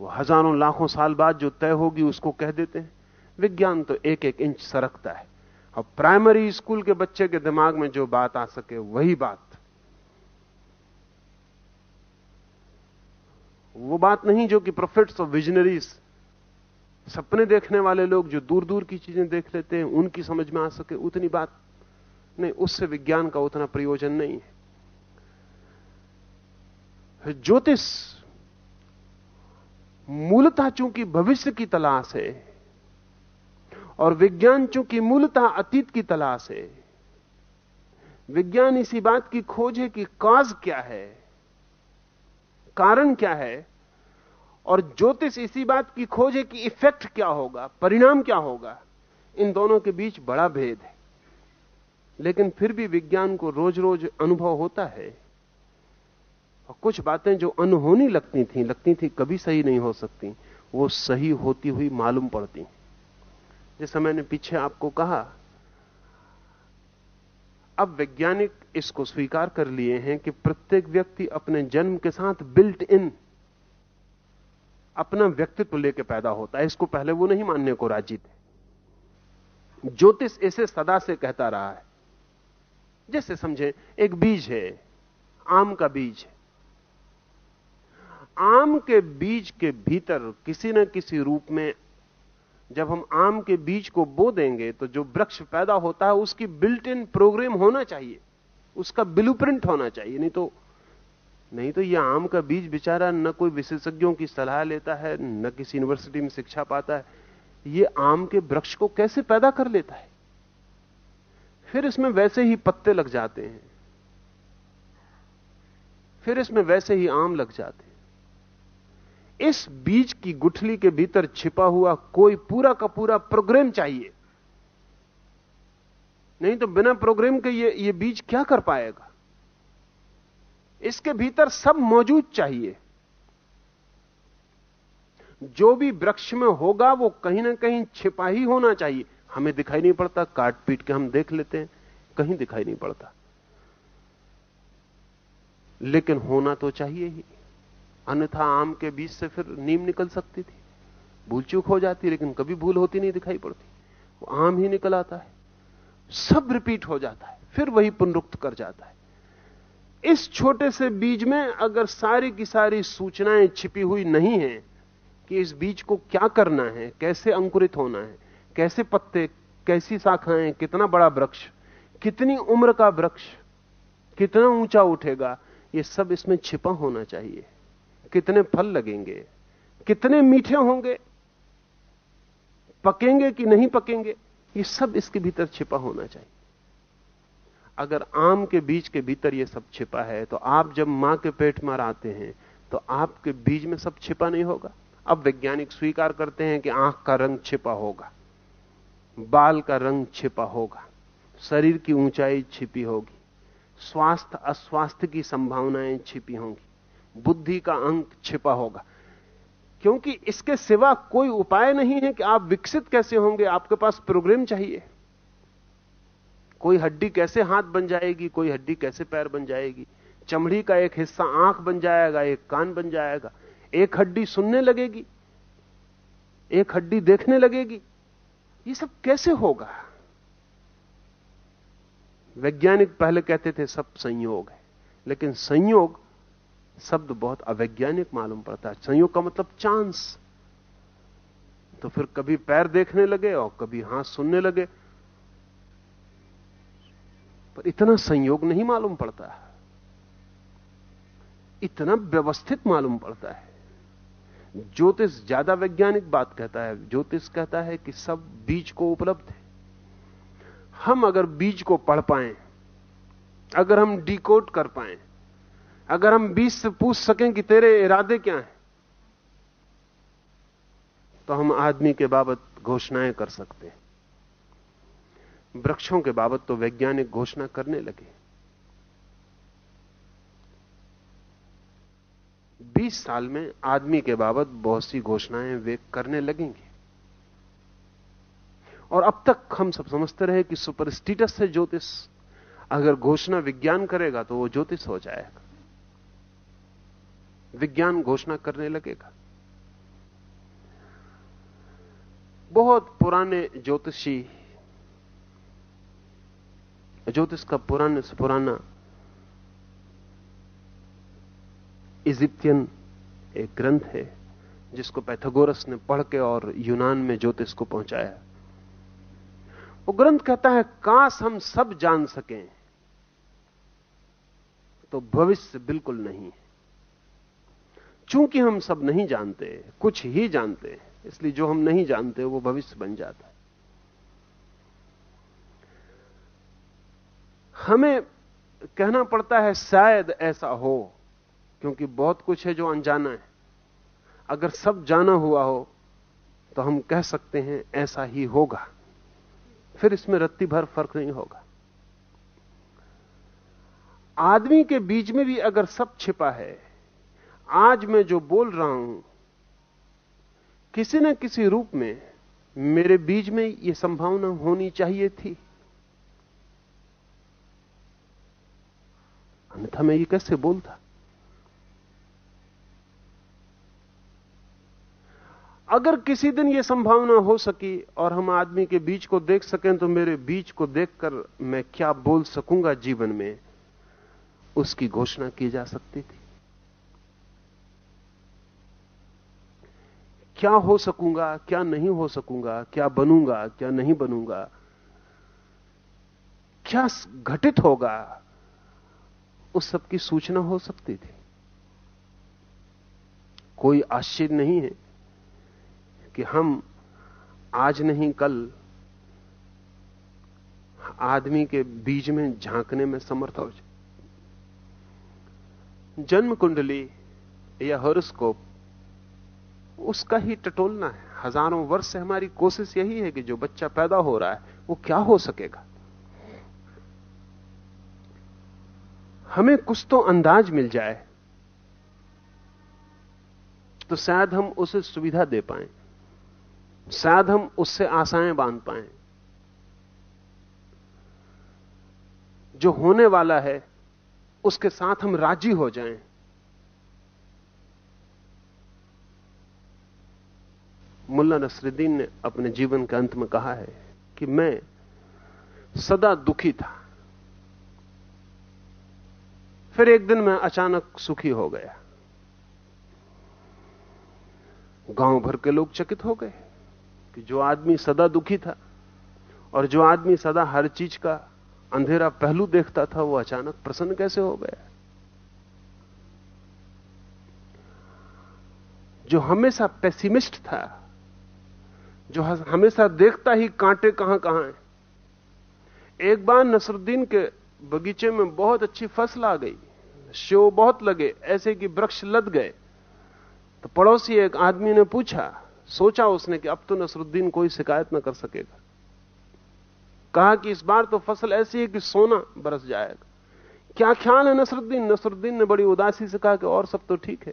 वो हज़ारों लाखों साल बाद जो तय होगी उसको कह देते हैं। विज्ञान तो एक एक इंच सरकता है। और प्राइमरी स्कूल के बच्चे के दिमाग में जो बात आ सके, वही बात। वो बात नहीं जो कि प्रोफेट्स और विजनरीज सपने देखने वाले लोग जो दूर दूर की चीज़ें देख लेते हैं, उनकी समझ में आ सके, उतनी बात नहीं, उससे विज्ञान का उतना प्रयोजन नहीं है। ज्योतिष मूलतः चूँकि भविष्य की तलाश है और विज्ञान चूँकि मूलतः अतीत की तलाश है, विज्ञान इसी बात की खोज है कि काज क्या है, कारण क्या है और ज्योतिष इसी बात की खोज है कि इफ़ेक्ट क्या होगा, परिणाम क्या होगा। इन दोनों के बीच बड़ा भेद है। लेकिन फिर भी विज्ञान को रोज रोज अनुभव होता है। और कुछ बातें जो अनहोनी लगती थी लगती थी कभी सही नहीं हो सकती, वो सही होती हुई मालूम पड़ती। जैसा मैंने पीछे आपको कहा, अब वैज्ञानिक इसको स्वीकार कर लिए हैं कि प्रत्येक व्यक्ति अपने जन्म के साथ बिल्ट इन अपना व्यक्तित्व लेके पैदा होता है, इसको पहले वो नहीं मानने को राज़ी थे। ज्योतिष इसे सदा से कहता रहा है। जैसे समझे, एक बीज है, आम का बीज है। आम के बीज के भीतर किसी न किसी रूप में जब हम आम के बीज को बो देंगे तो जो वृक्ष पैदा होता है, उसकी बिल्ट इन प्रोग्राम होना चाहिए। उसका ब्लूप्रिंट होना चाहिए, नहीं तो नहीं तो यह आम का बीज बेचारा न कोई विशेषज्ञों की सलाह लेता है, न किसी यूनिवर्सिटी में शिक्षा पाता है। ये आम के वृक्ष को कैसे पैदा कर लेता है? फिर इसमें वैसे ही पत्ते लग जाते हैं। फिर इसमें वैसे ही आम लग जाते हैं। इस बीज की गुठली के भीतर छिपा हुआ कोई पूरा का पूरा प्रोग्राम चाहिए। नहीं तो बिना प्रोग्राम के ये ये बीज क्या कर पाएगा? इसके भीतर सब मौजूद चाहिए। जो भी वृक्ष में होगा, वो कहीं ना कहीं छिपा ही होना चाहिए। हमें दिखाई नहीं पड़ता काट पीट के हम देख लेते हैं, कहीं दिखाई नहीं पड़ता। लेकिन होना तो चाहिए ही। अन्यथा आम के बीच से फिर नीम निकल सकती थी। भूल चूक हो जाती, लेकिन कभी भूल होती नहीं दिखाई पड़ती। वो आम ही निकल आता है। सब रिपीट हो जाता है। फिर वही पुनरुक्त कर जाता है। इस छोटे से बीज में अगर सारी की सारी सूचनाएँ छिपी हुई नहीं है कि इस बीज को क्या करना है, कैसे अंकुरित होना है, कैसे पत्ते, कैसी शाखाएँ, कितना बड़ा वृक्ष, कितनी उम्र का वृक्ष, कितना ऊँचा उठेगा, ये सब इसमें छिपा होना चाहिए। कितने फल लगेंगे, कितने मीठे होंगे, पकेंगे कि नहीं पकेंगे, ये सब इसके भीतर छिपा होना चाहिए। अगर आम के बीज के भीतर ये सब छिपा है तो आप जब माँ के पेट में आते हैं तो आपके बीज में सब छिपा नहीं होगा। अब वैज्ञानिक स्वीकार करते हैं कि आँख का रंग छिपा होगा, बाल का रंग छिपा होगा, शरीर की ऊंचाई छिपी होगी, स्वास्थ्य, अस्वास्थ्य की संभावनाएँ छिपी होंगी, बुद्धि का अंक छिपा होगा। क्योंकि इसके सिवा कोई उपाय नहीं है कि आप विकसित कैसे होंगे। आपके पास प्रोग्राम चाहिए। कोई हड्डी कैसे हाथ बन जाएगी, कोई हड्डी कैसे पैर बन जाएगी। चमड़ी का एक हिस्सा आँख बन जाएगा, एक कान बन जाएगा। एक हड्डी सुनने लगेगी, एक हड्डी देखने लगेगी। ये सब कैसे होगा? वैज्ञानिक पहले कहते थे, सब संयोग है। लेकिन संयोग शब्द बहुत अवैज्ञानिक मालूम पड़ता है। संयोग का मतलब चांस। तो फिर कभी पैर देखने लगे और कभी हाथ सुनने लगे। पर इतना संयोग नहीं मालूम पड़ता इतना व्यवस्थित मालूम पड़ता है। ज्योतिष ज़्यादा वैज्ञानिक बात कहता है। ज्योतिष कहता है कि सब बीज को उपलब्ध है। हम अगर बीज को पढ़ पाए, अगर हम डिकोड कर पाए, अगर हम बीज से पूछ सकें कि तेरे इरादे क्या हैं तो हम आदमी के बाबत घोषणाएँ कर सकते हैं। वृक्षों के बाबत तो वैज्ञानिक घोषणा करने लगे। 20 साल में आदमी के बाबत बहुत सी घोषणाएँ वे करने लगेंगे। और अब तक हम सब समझते रहे कि सुपरस्टिटस है ज्योतिष। अगर घोषणा विज्ञान करेगा तो वो ज्योतिष हो जाएगा। विज्ञान घोषणा करने लगेगा। बहुत पुराने ज्योतिषी ज्योतिष का पुराने से पुराना इजिप्तियन एक ग्रंथ है, जिसको पैथागोरस ने पढ़ के और यूनान में ज्योतिष को पहुँचाया। वो ग्रंथ कहता है, काश हम सब जान सकें तो भविष्य बिल्कुल नहीं है। चूँकि हम सब नहीं जानते, कुछ ही जानते, इसलिए जो हम नहीं जानते, वो भविष्य बन जाता है। हमें कहना पड़ता है, शायद ऐसा हो, क्योंकि बहुत कुछ है जो अनजाना है। अगर सब जाना हुआ हो तो हम कह सकते हैं, ऐसा ही होगा। फिर इसमें रत्ती भर फ़र्क नहीं होगा। आदमी के बीच में भी अगर सब छिपा है, आज मैं जो बोल रहा हूँ, किसी न किसी रूप में मेरे बीच में यह संभावना होनी चाहिए थी। अन्यथा मैं ये कैसे बोलता? अगर किसी दिन यह संभावना हो सकी और हम आदमी के बीच को देख सकें तो मेरे बीच को देखकर मैं क्या बोल सकूँगा जीवन में? उसकी घोषणा की जा सकती थी। क्या हो सकूँगा, क्या नहीं हो सकूँगा, क्या बनूँगा, क्या नहीं बनूँगा? क्या घटित होगा? उस सब की सूचना हो सकती थी। कोई आश्चर्य नहीं है कि हम आज नहीं कल आदमी के बीज में झांकने में समर्थ हो जाए। जन्म कुंडली या हॉरोस्कोप, उसका ही टटोलना है। हज़ारों वर्ष से हमारी कोशिश यही है कि जो बच्चा पैदा हो रहा है, वो क्या हो सकेगा? हमें कुछ तो अंदाज मिल जाए। तो शायद हम उसे सुविधा दे पाए। शायद हम उससे आशाएँ बाँध पाए। जो होने वाला है, उसके साथ हम राज़ी हो जाएँ। मुल्ला नसरुद्दीन ने अपने जीवन के अंत में कहा है कि मैं सदा दुखी था। फिर एक दिन मैं अचानक सुखी हो गया। गाँव भर के लोग चकित हो गए कि जो आदमी सदा दुखी था और जो आदमी सदा हर चीज़ का अंधेरा पहलू देखता था, वो अचानक प्रसन्न कैसे हो गया? जो हमेशा पेसिमिस्ट था, जो हमेशा देखता ही कांटे कहाँ कहाँ है। एक बार नसरुद्दीन के बगीचे में बहुत अच्छी फ़सल आ गई। शो बहुत लगे, ऐसे कि वृक्ष लद गए। तो पड़ोसी एक आदमी ने पूछा, सोचा उसने कि अब तो नसरुद्दीन कोई शिकायत ना कर सकेगा। कहा कि इस बार तो फ़सल ऐसी है कि सोना बरस जाएगा। क्या ख्याल है नसरुद्दीन? नसरुद्दीन ने बड़ी उदासी से कहा कि और सब तो ठीक है।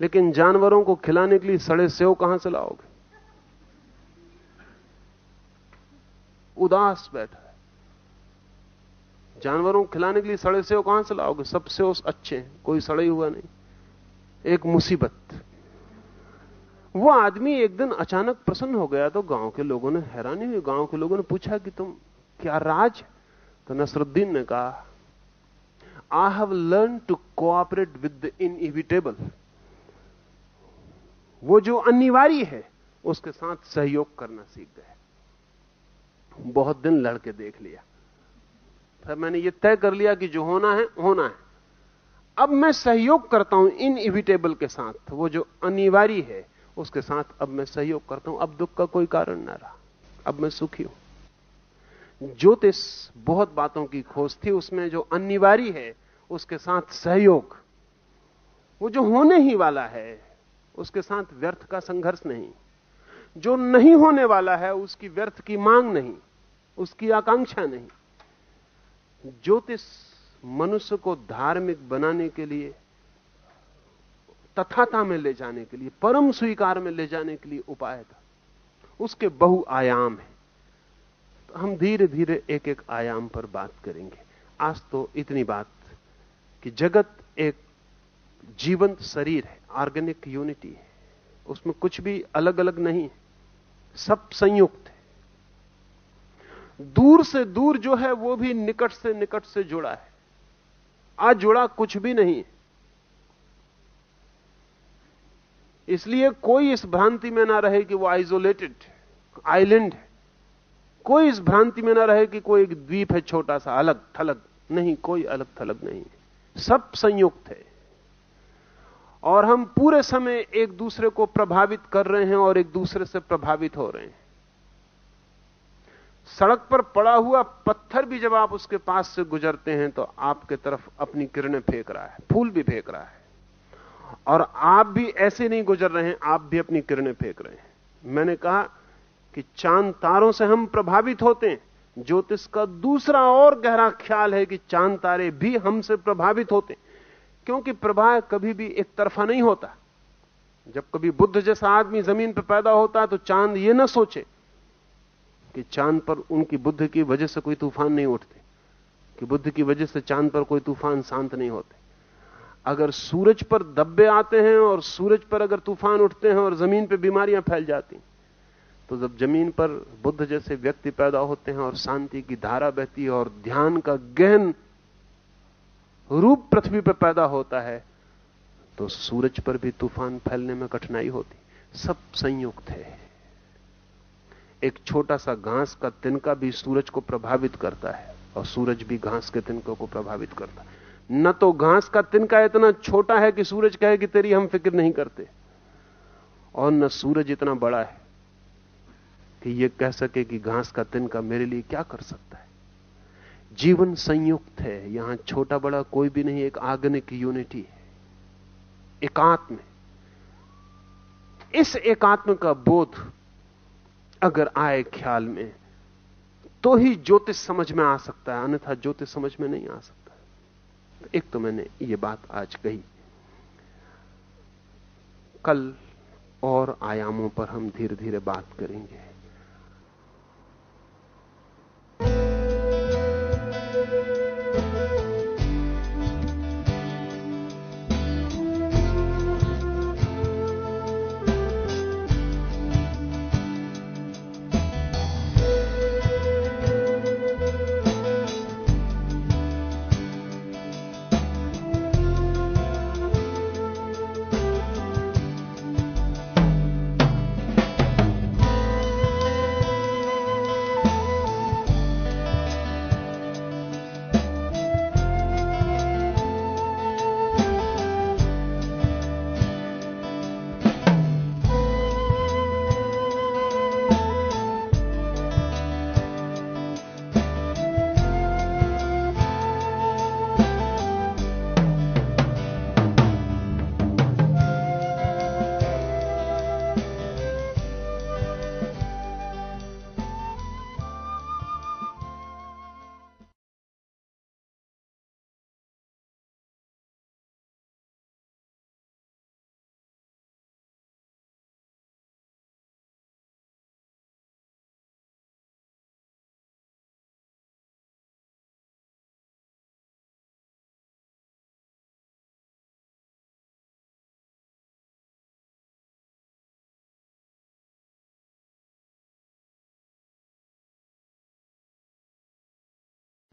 लेकिन जानवरों को खिलाने के लिए सड़े सेव कहाँ से लाओगे? उदास बैठा जानवरों को खिलाने के लिए सड़े सेव कहाँ से लाओगे? सब सेव अच्छे हैं, कोई सड़े हुआ नहीं। एक मुसीबत। वो आदमी एक दिन अचानक प्रसन्न हो गया तो गाँव के लोगों ने हैरानी हुई। गाँव के लोगों ने पूछा कि तुम क्या राज? तो नसरुद्दीन ने कहा I have learn to cooperate with the inevitable वो जो अनिवार्य है, उसके साथ सहयोग करना सीख गए। बहुत दिन लड़के देख लिया। फिर मैंने ये तय कर लिया कि जो होना है होना है। अब मैं सहयोग करता हूँ इन इविटेबल के साथ। वो जो अनिवार्य है, उसके साथ अब मैं सहयोग करता हूँ। अब दुख का कोई कारण ना रहा। अब मैं सुखी हूँ। ज्योतिष बहुत बातों की खोज थी। उसमें जो अनिवार्य है, उसके साथ सहयोग। वो जो होने ही वाला है, उसके साथ व्यर्थ का संघर्ष नहीं। जो नहीं होने वाला है, उसकी व्यर्थ की मांग नहीं। उसकी आकांक्षा नहीं। ज्योतिष मनुष्य को धार्मिक बनाने के लिए, तथाता में ले जाने के लिए, परम स्वीकार में ले जाने के लिए उपाय था। उसके बहु आयाम है। तो हम धीरे धीरे एक एक आयाम पर बात करेंगे। आज तो इतनी बात कि जगत एक जीवंत शरीर है, ऑर्गेनिक यूनिटी है। उसमें कुछ भी अलग अलग नहीं है। सब संयुक्त दूर से दूर जो है वो भी निकट से निकट से जुड़ा है। आज जुड़ा कुछ भी नहीं। है इसलिए कोई इस भ्रांति में ना रहे कि वो आइसोलेटेड आइलैंड है। कोई इस भ्रांति में ना रहे कि कोई एक द्वीप है छोटा सा अलग थलग नहीं, कोई अलग थलग नहीं सब संयुक्त है। और हम पूरे समय एक दूसरे को प्रभावित कर रहे हैं और एक दूसरे से प्रभावित हो रहे हैं। सड़क पर पड़ा हुआ पत्थर भी जब आप उसके पास से गुजरते हैं तो आपके तरफ़ अपनी किरणें फेंक रहा है, फूल भी फेंक रहा है। और आप भी ऐसे नहीं गुजर रहे हैं, आप भी अपनी किरणें फेंक रहे हैं। मैंने कहा कि चाँद तारों से हम प्रभावित होते हैं। ज्योतिष का दूसरा और गहरा ख्याल है कि चाँद तारे भी हमसे प्रभावित होते हैं। क्योंकि प्रभाव कभी भी एक तरफा नहीं होता। जब कभी बुद्ध जैसा आदमी ज़मीन पर पैदा होता है तो चाँद ये ना सोचे कि चाँद पर उनकी बुद्ध की वजह से कोई तूफ़ान नहीं उठते, कि बुद्ध की वजह से चाँद पर कोई तूफ़ान शांत नहीं होते। अगर सूरज पर दब्बे आते हैं और सूरज पर अगर तूफ़ान उठते हैं और ज़मीन पर बीमारियाँ फैल जाती तो जब ज़मीन पर बुद्ध जैसे व्यक्ति पैदा होते हैं और शांति की धारा बहती है और ध्यान का गहन रूप पृथ्वी पर पैदा होता है तो सूरज पर भी तूफ़ान फैलने में कठिनाई होती। सब संयुक्त है। एक छोटा सा घास का तिनका भी सूरज को प्रभावित करता है, और सूरज भी घास के तिनकों को प्रभावित करता है। न तो घास का तिनका इतना छोटा है कि सूरज कहे कि तेरी हम फ़िक्र नहीं करते, और न सूरज इतना बड़ा है कि यह कह सके कि घास का तिनका मेरे लिए क्या कर सकता है। जीवन संयुक्त है, यहाँ छोटा बड़ा कोई भी नहीं, एक आग्निक यूनिटी है, एकात्म इस एकात्म का बोध अगर आए ख्याल में तो ही ज्योतिष समझ में आ सकता है, अन्यथा ज्योतिष समझ में नहीं आ सकता एक तो मैंने ये बात आज कही। कल और आयामों पर हम धीरे धीरे बात करेंगे।